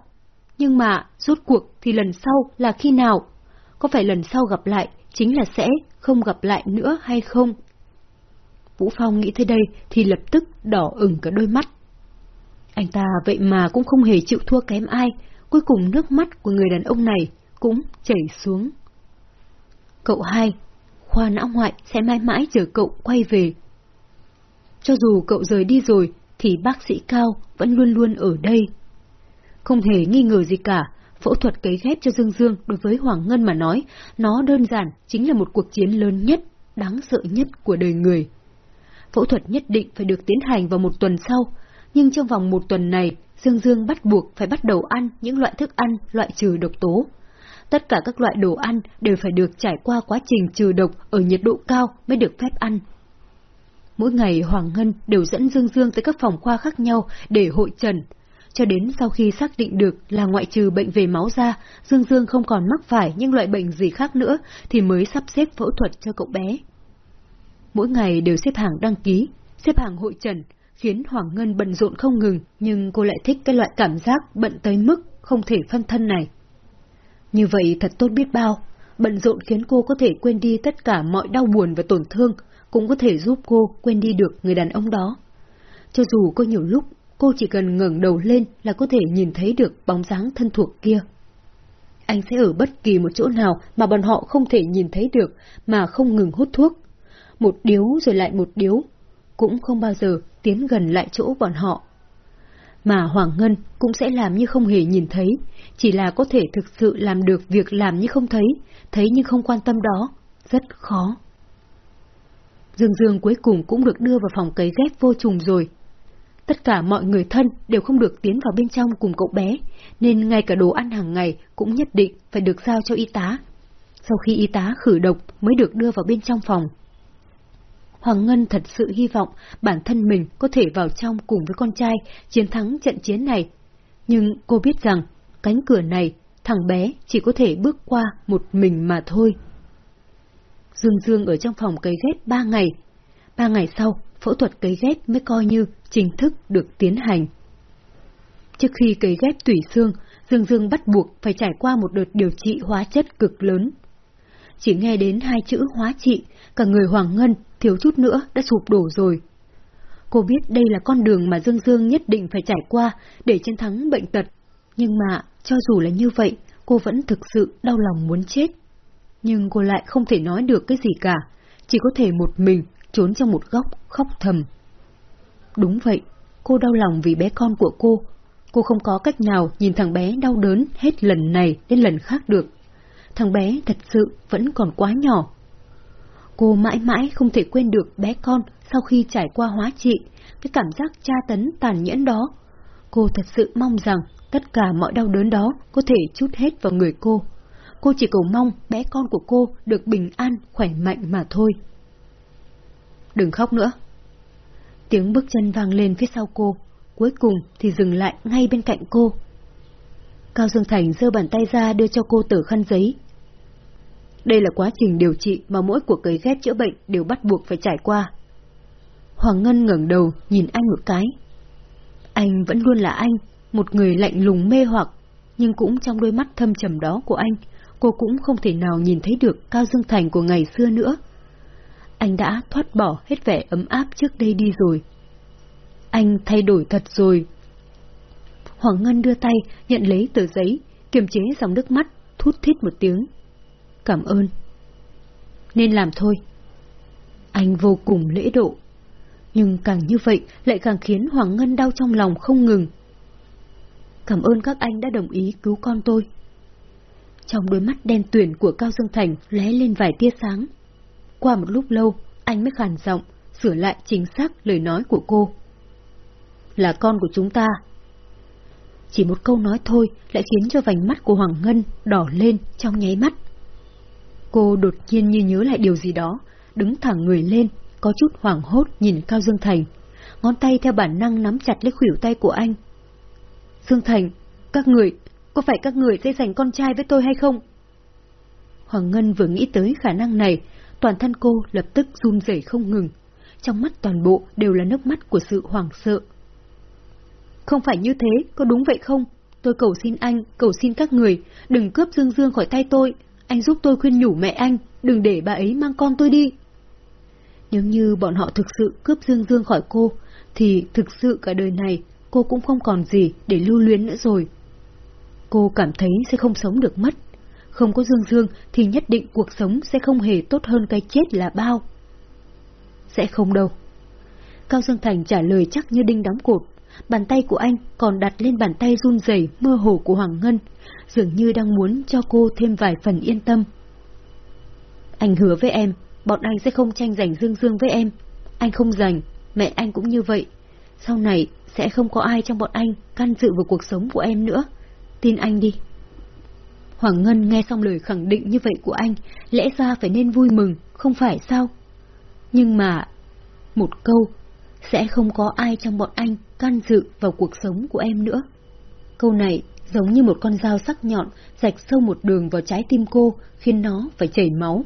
Nhưng mà, rốt cuộc thì lần sau là khi nào? Có phải lần sau gặp lại chính là sẽ không gặp lại nữa hay không? Vũ Phong nghĩ tới đây thì lập tức đỏ ửng cả đôi mắt. Anh ta vậy mà cũng không hề chịu thua kém ai, cuối cùng nước mắt của người đàn ông này cũng chảy xuống. Cậu hai, khoa não ngoại sẽ mãi mãi chờ cậu quay về. Cho dù cậu rời đi rồi, thì bác sĩ Cao vẫn luôn luôn ở đây. Không hề nghi ngờ gì cả, phẫu thuật cấy ghép cho Dương Dương đối với Hoàng Ngân mà nói, nó đơn giản chính là một cuộc chiến lớn nhất, đáng sợ nhất của đời người. Phẫu thuật nhất định phải được tiến hành vào một tuần sau, nhưng trong vòng một tuần này, Dương Dương bắt buộc phải bắt đầu ăn những loại thức ăn loại trừ độc tố. Tất cả các loại đồ ăn đều phải được trải qua quá trình trừ độc ở nhiệt độ cao mới được phép ăn. Mỗi ngày Hoàng Ngân đều dẫn Dương Dương tới các phòng khoa khác nhau để hội trần. Cho đến sau khi xác định được là ngoại trừ bệnh về máu ra, Dương Dương không còn mắc phải những loại bệnh gì khác nữa thì mới sắp xếp phẫu thuật cho cậu bé. Mỗi ngày đều xếp hàng đăng ký, xếp hàng hội trần, khiến Hoàng Ngân bận rộn không ngừng, nhưng cô lại thích cái loại cảm giác bận tới mức không thể phân thân này. Như vậy thật tốt biết bao, bận rộn khiến cô có thể quên đi tất cả mọi đau buồn và tổn thương, cũng có thể giúp cô quên đi được người đàn ông đó. Cho dù có nhiều lúc cô chỉ cần ngẩng đầu lên là có thể nhìn thấy được bóng dáng thân thuộc kia. Anh sẽ ở bất kỳ một chỗ nào mà bọn họ không thể nhìn thấy được mà không ngừng hút thuốc. Một điếu rồi lại một điếu, cũng không bao giờ tiến gần lại chỗ bọn họ. Mà Hoàng Ngân cũng sẽ làm như không hề nhìn thấy, chỉ là có thể thực sự làm được việc làm như không thấy, thấy nhưng không quan tâm đó, rất khó. Dương Dương cuối cùng cũng được đưa vào phòng cấy ghép vô trùng rồi. Tất cả mọi người thân đều không được tiến vào bên trong cùng cậu bé, nên ngay cả đồ ăn hàng ngày cũng nhất định phải được giao cho y tá. Sau khi y tá khử độc mới được đưa vào bên trong phòng. Hoàng Ngân thật sự hy vọng bản thân mình có thể vào trong cùng với con trai chiến thắng trận chiến này. Nhưng cô biết rằng cánh cửa này thằng bé chỉ có thể bước qua một mình mà thôi. Dương Dương ở trong phòng cấy ghép ba ngày. Ba ngày sau, phẫu thuật cấy ghép mới coi như chính thức được tiến hành. Trước khi cấy ghép tủy xương, Dương Dương bắt buộc phải trải qua một đợt điều trị hóa chất cực lớn. Chỉ nghe đến hai chữ hóa trị, cả người Hoàng Ngân thiếu chút nữa đã sụp đổ rồi. Cô biết đây là con đường mà Dương Dương nhất định phải trải qua để chiến thắng bệnh tật. Nhưng mà, cho dù là như vậy, cô vẫn thực sự đau lòng muốn chết nhưng cô lại không thể nói được cái gì cả, chỉ có thể một mình trốn trong một góc khóc thầm. Đúng vậy, cô đau lòng vì bé con của cô. Cô không có cách nào nhìn thằng bé đau đớn hết lần này đến lần khác được. Thằng bé thật sự vẫn còn quá nhỏ. Cô mãi mãi không thể quên được bé con sau khi trải qua hóa trị, cái cảm giác tra tấn tàn nhẫn đó. Cô thật sự mong rằng tất cả mọi đau đớn đó có thể chút hết vào người cô. Cô chỉ cầu mong bé con của cô được bình an, khỏe mạnh mà thôi. Đừng khóc nữa. Tiếng bước chân vang lên phía sau cô, cuối cùng thì dừng lại ngay bên cạnh cô. Cao Dương Thành giơ bàn tay ra đưa cho cô tờ khăn giấy. Đây là quá trình điều trị mà mỗi cuộc cấy ghép chữa bệnh đều bắt buộc phải trải qua. Hoàng Ngân ngẩng đầu nhìn anh một cái. Anh vẫn luôn là anh, một người lạnh lùng mê hoặc, nhưng cũng trong đôi mắt thâm trầm đó của anh, cô cũng không thể nào nhìn thấy được Cao Dương Thành của ngày xưa nữa. Anh đã thoát bỏ hết vẻ ấm áp trước đây đi rồi. Anh thay đổi thật rồi. Hoàng Ngân đưa tay, nhận lấy tờ giấy, kiềm chế dòng nước mắt, thút thít một tiếng. Cảm ơn. Nên làm thôi. Anh vô cùng lễ độ. Nhưng càng như vậy lại càng khiến Hoàng Ngân đau trong lòng không ngừng. Cảm ơn các anh đã đồng ý cứu con tôi. Trong đôi mắt đen tuyển của Cao Dương Thành lóe lên vài tia sáng. Qua một lúc lâu, anh mới khàn giọng, sửa lại chính xác lời nói của cô. Là con của chúng ta. Chỉ một câu nói thôi lại khiến cho vành mắt của Hoàng Ngân đỏ lên trong nháy mắt. Cô đột nhiên như nhớ lại điều gì đó, đứng thẳng người lên, có chút hoảng hốt nhìn Cao Dương Thành. Ngón tay theo bản năng nắm chặt lấy khuỷu tay của anh. Dương Thành, các người, có phải các người sẽ giành con trai với tôi hay không? Hoàng Ngân vừa nghĩ tới khả năng này, toàn thân cô lập tức run rẩy không ngừng. Trong mắt toàn bộ đều là nước mắt của sự hoảng sợ. Không phải như thế, có đúng vậy không? Tôi cầu xin anh, cầu xin các người, đừng cướp Dương Dương khỏi tay tôi. Anh giúp tôi khuyên nhủ mẹ anh, đừng để bà ấy mang con tôi đi. Nếu như bọn họ thực sự cướp Dương Dương khỏi cô, thì thực sự cả đời này cô cũng không còn gì để lưu luyến nữa rồi. Cô cảm thấy sẽ không sống được mất. Không có Dương Dương thì nhất định cuộc sống sẽ không hề tốt hơn cái chết là bao. Sẽ không đâu. Cao Dương Thành trả lời chắc như đinh đóng cột. Bàn tay của anh còn đặt lên bàn tay run rẩy mơ hồ của Hoàng Ngân, dường như đang muốn cho cô thêm vài phần yên tâm. Anh hứa với em, bọn anh sẽ không tranh giành Dương Dương với em. Anh không giành, mẹ anh cũng như vậy. Sau này sẽ không có ai trong bọn anh can dự vào cuộc sống của em nữa. Tin anh đi. Hoàng Ngân nghe xong lời khẳng định như vậy của anh, lẽ ra phải nên vui mừng, không phải sao? Nhưng mà... Một câu, sẽ không có ai trong bọn anh can dự vào cuộc sống của em nữa. Câu này giống như một con dao sắc nhọn rạch sâu một đường vào trái tim cô, khiến nó phải chảy máu.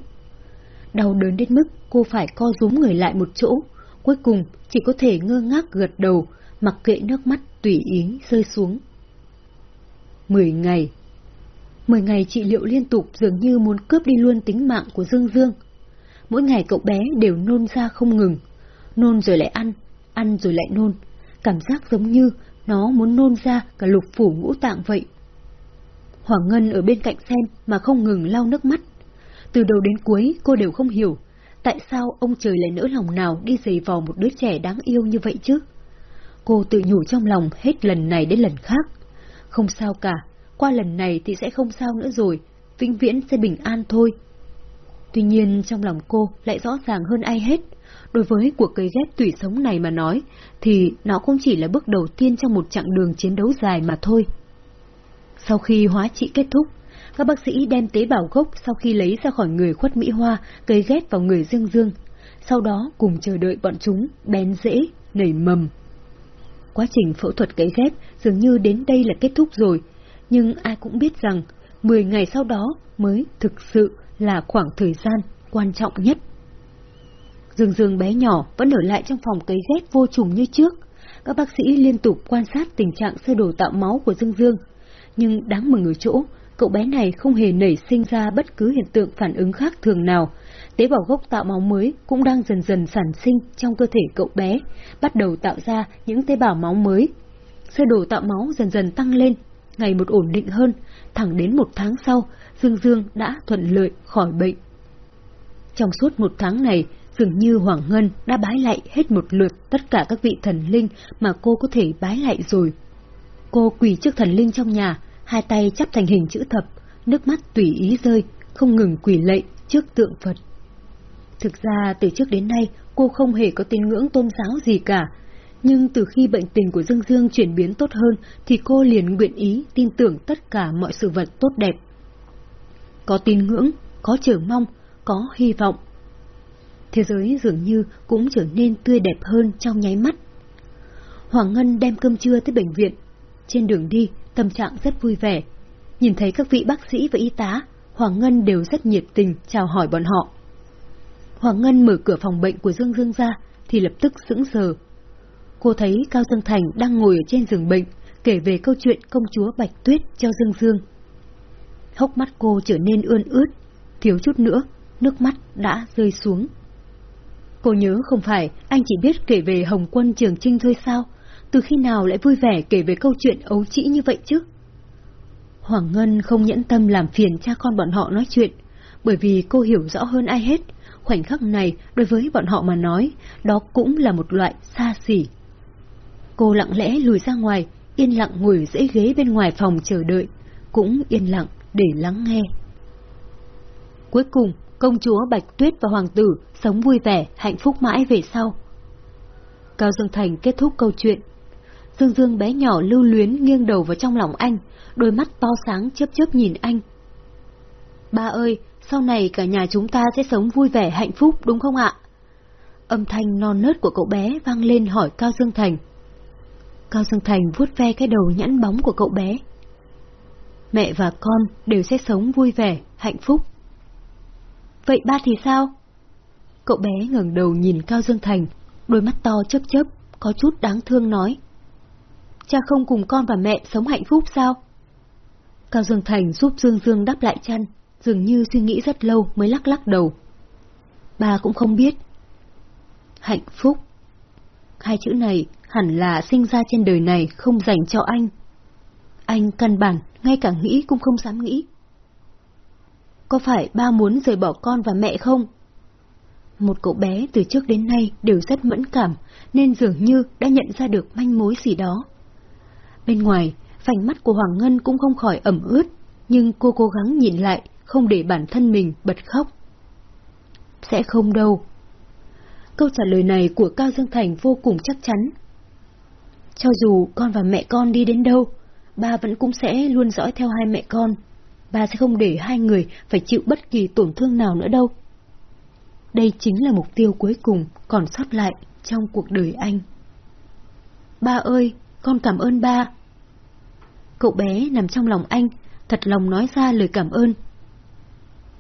Đau đớn đến mức cô phải co rúm người lại một chỗ, cuối cùng chỉ có thể ngơ ngác gật đầu, mặc kệ nước mắt tùy ý rơi xuống. Mười ngày Mười ngày trị liệu liên tục dường như muốn cướp đi luôn tính mạng của Dương Dương. Mỗi ngày cậu bé đều nôn ra không ngừng, nôn rồi lại ăn, ăn rồi lại nôn, cảm giác giống như nó muốn nôn ra cả lục phủ ngũ tạng vậy. Hoàng Ngân ở bên cạnh xem mà không ngừng lau nước mắt. Từ đầu đến cuối cô đều không hiểu, tại sao ông trời lại nỡ lòng nào đi giày vò một đứa trẻ đáng yêu như vậy chứ? Cô tự nhủ trong lòng hết lần này đến lần khác. Không sao cả, qua lần này thì sẽ không sao nữa rồi, vĩnh viễn sẽ bình an thôi. Tuy nhiên trong lòng cô lại rõ ràng hơn ai hết. Đối với cuộc cấy ghép tủy sống này mà nói, thì nó cũng chỉ là bước đầu tiên trong một chặng đường chiến đấu dài mà thôi. Sau khi hóa trị kết thúc, các bác sĩ đem tế bào gốc sau khi lấy ra khỏi người khuất Mỹ Hoa cấy ghép vào người Dương Dương, sau đó cùng chờ đợi bọn chúng bén rễ, nảy mầm. Quá trình phẫu thuật cấy ghép dường như đến đây là kết thúc rồi, nhưng ai cũng biết rằng 10 ngày sau đó mới thực sự là khoảng thời gian quan trọng nhất. Dương Dương bé nhỏ vẫn ở lại trong phòng cấy ghép vô trùng như trước. Các bác sĩ liên tục quan sát tình trạng sơ đồ tạo máu của Dương Dương. Nhưng đáng mừng ở chỗ, cậu bé này không hề nảy sinh ra bất cứ hiện tượng phản ứng khác thường nào. Tế bào gốc tạo máu mới cũng đang dần dần sản sinh trong cơ thể cậu bé, bắt đầu tạo ra những tế bào máu mới. Sơ đồ tạo máu dần dần tăng lên, ngày một ổn định hơn, thẳng đến một tháng sau, Dương Dương đã thuận lợi khỏi bệnh. Trong suốt một tháng này, dường như Hoàng Ngân đã bái lại hết một lượt tất cả các vị thần linh mà cô có thể bái lại rồi. Cô quỳ trước thần linh trong nhà, hai tay chắp thành hình chữ thập, nước mắt tùy ý rơi, không ngừng quỳ lạy trước tượng Phật. Thực ra từ trước đến nay cô không hề có tín ngưỡng tôn giáo gì cả, nhưng từ khi bệnh tình của Dương Dương chuyển biến tốt hơn thì cô liền nguyện ý tin tưởng tất cả mọi sự vật tốt đẹp. Có tin ngưỡng, có chờ mong, có hy vọng. Thế giới dường như cũng trở nên tươi đẹp hơn trong nháy mắt. Hoàng Ngân đem cơm trưa tới bệnh viện. Trên đường đi, tâm trạng rất vui vẻ. Nhìn thấy các vị bác sĩ và y tá, Hoàng Ngân đều rất nhiệt tình chào hỏi bọn họ. Hoàng Ngân mở cửa phòng bệnh của Dương Dương ra, thì lập tức sững sờ. Cô thấy Cao Dương Thành đang ngồi ở trên giường bệnh, kể về câu chuyện công chúa Bạch Tuyết cho Dương Dương. Hốc mắt cô trở nên ươn ướt, thiếu chút nữa, nước mắt đã rơi xuống. Cô nhớ không phải anh chỉ biết kể về Hồng quân Trường Trinh thôi sao? Từ khi nào lại vui vẻ kể về câu chuyện ấu trĩ như vậy chứ? Hoàng Ngân không nhẫn tâm làm phiền cha con bọn họ nói chuyện, bởi vì cô hiểu rõ hơn ai hết, khoảnh khắc này đối với bọn họ mà nói, đó cũng là một loại xa xỉ. Cô lặng lẽ lùi ra ngoài, yên lặng ngồi dãy ghế bên ngoài phòng chờ đợi, cũng yên lặng để lắng nghe. Cuối cùng, công chúa Bạch Tuyết và hoàng tử sống vui vẻ, hạnh phúc mãi về sau. Cao Dương Thành kết thúc câu chuyện. Dương Dương bé nhỏ lưu luyến nghiêng đầu vào trong lòng anh, đôi mắt to sáng chớp chớp nhìn anh. Ba ơi, sau này cả nhà chúng ta sẽ sống vui vẻ hạnh phúc đúng không ạ? Âm thanh non nớt của cậu bé vang lên hỏi Cao Dương Thành. Cao Dương Thành vuốt ve cái đầu nhẵn bóng của cậu bé. Mẹ và con đều sẽ sống vui vẻ, hạnh phúc. Vậy ba thì sao? Cậu bé ngẩng đầu nhìn Cao Dương Thành, đôi mắt to chớp chớp, có chút đáng thương nói. Cha không cùng con và mẹ sống hạnh phúc sao? Cao Dương Thành giúp Dương Dương đắp lại chăn, dường như suy nghĩ rất lâu mới lắc lắc đầu. Ba cũng không biết. Hạnh phúc. Hai chữ này hẳn là sinh ra trên đời này không dành cho anh. Anh căn bản, ngay cả nghĩ cũng không dám nghĩ. Có phải ba muốn rời bỏ con và mẹ không? Một cậu bé từ trước đến nay đều rất mẫn cảm, nên dường như đã nhận ra được manh mối gì đó. Bên ngoài, vành mắt của Hoàng Ngân cũng không khỏi ẩm ướt, nhưng cô cố gắng nhìn lại, không để bản thân mình bật khóc. Sẽ không đâu. Câu trả lời này của Cao Dương Thành vô cùng chắc chắn. Cho dù con và mẹ con đi đến đâu, ba vẫn cũng sẽ luôn dõi theo hai mẹ con. Ba sẽ không để hai người phải chịu bất kỳ tổn thương nào nữa đâu. Đây chính là mục tiêu cuối cùng còn sót lại trong cuộc đời anh. Ba ơi, con cảm ơn ba. Cậu bé nằm trong lòng anh, thật lòng nói ra lời cảm ơn.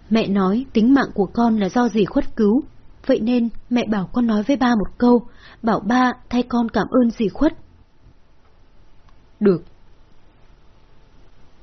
Mẹ nói tính mạng của con là do gì khuất cứu, vậy nên mẹ bảo con nói với ba một câu, bảo ba thay con cảm ơn gì khuất. Được,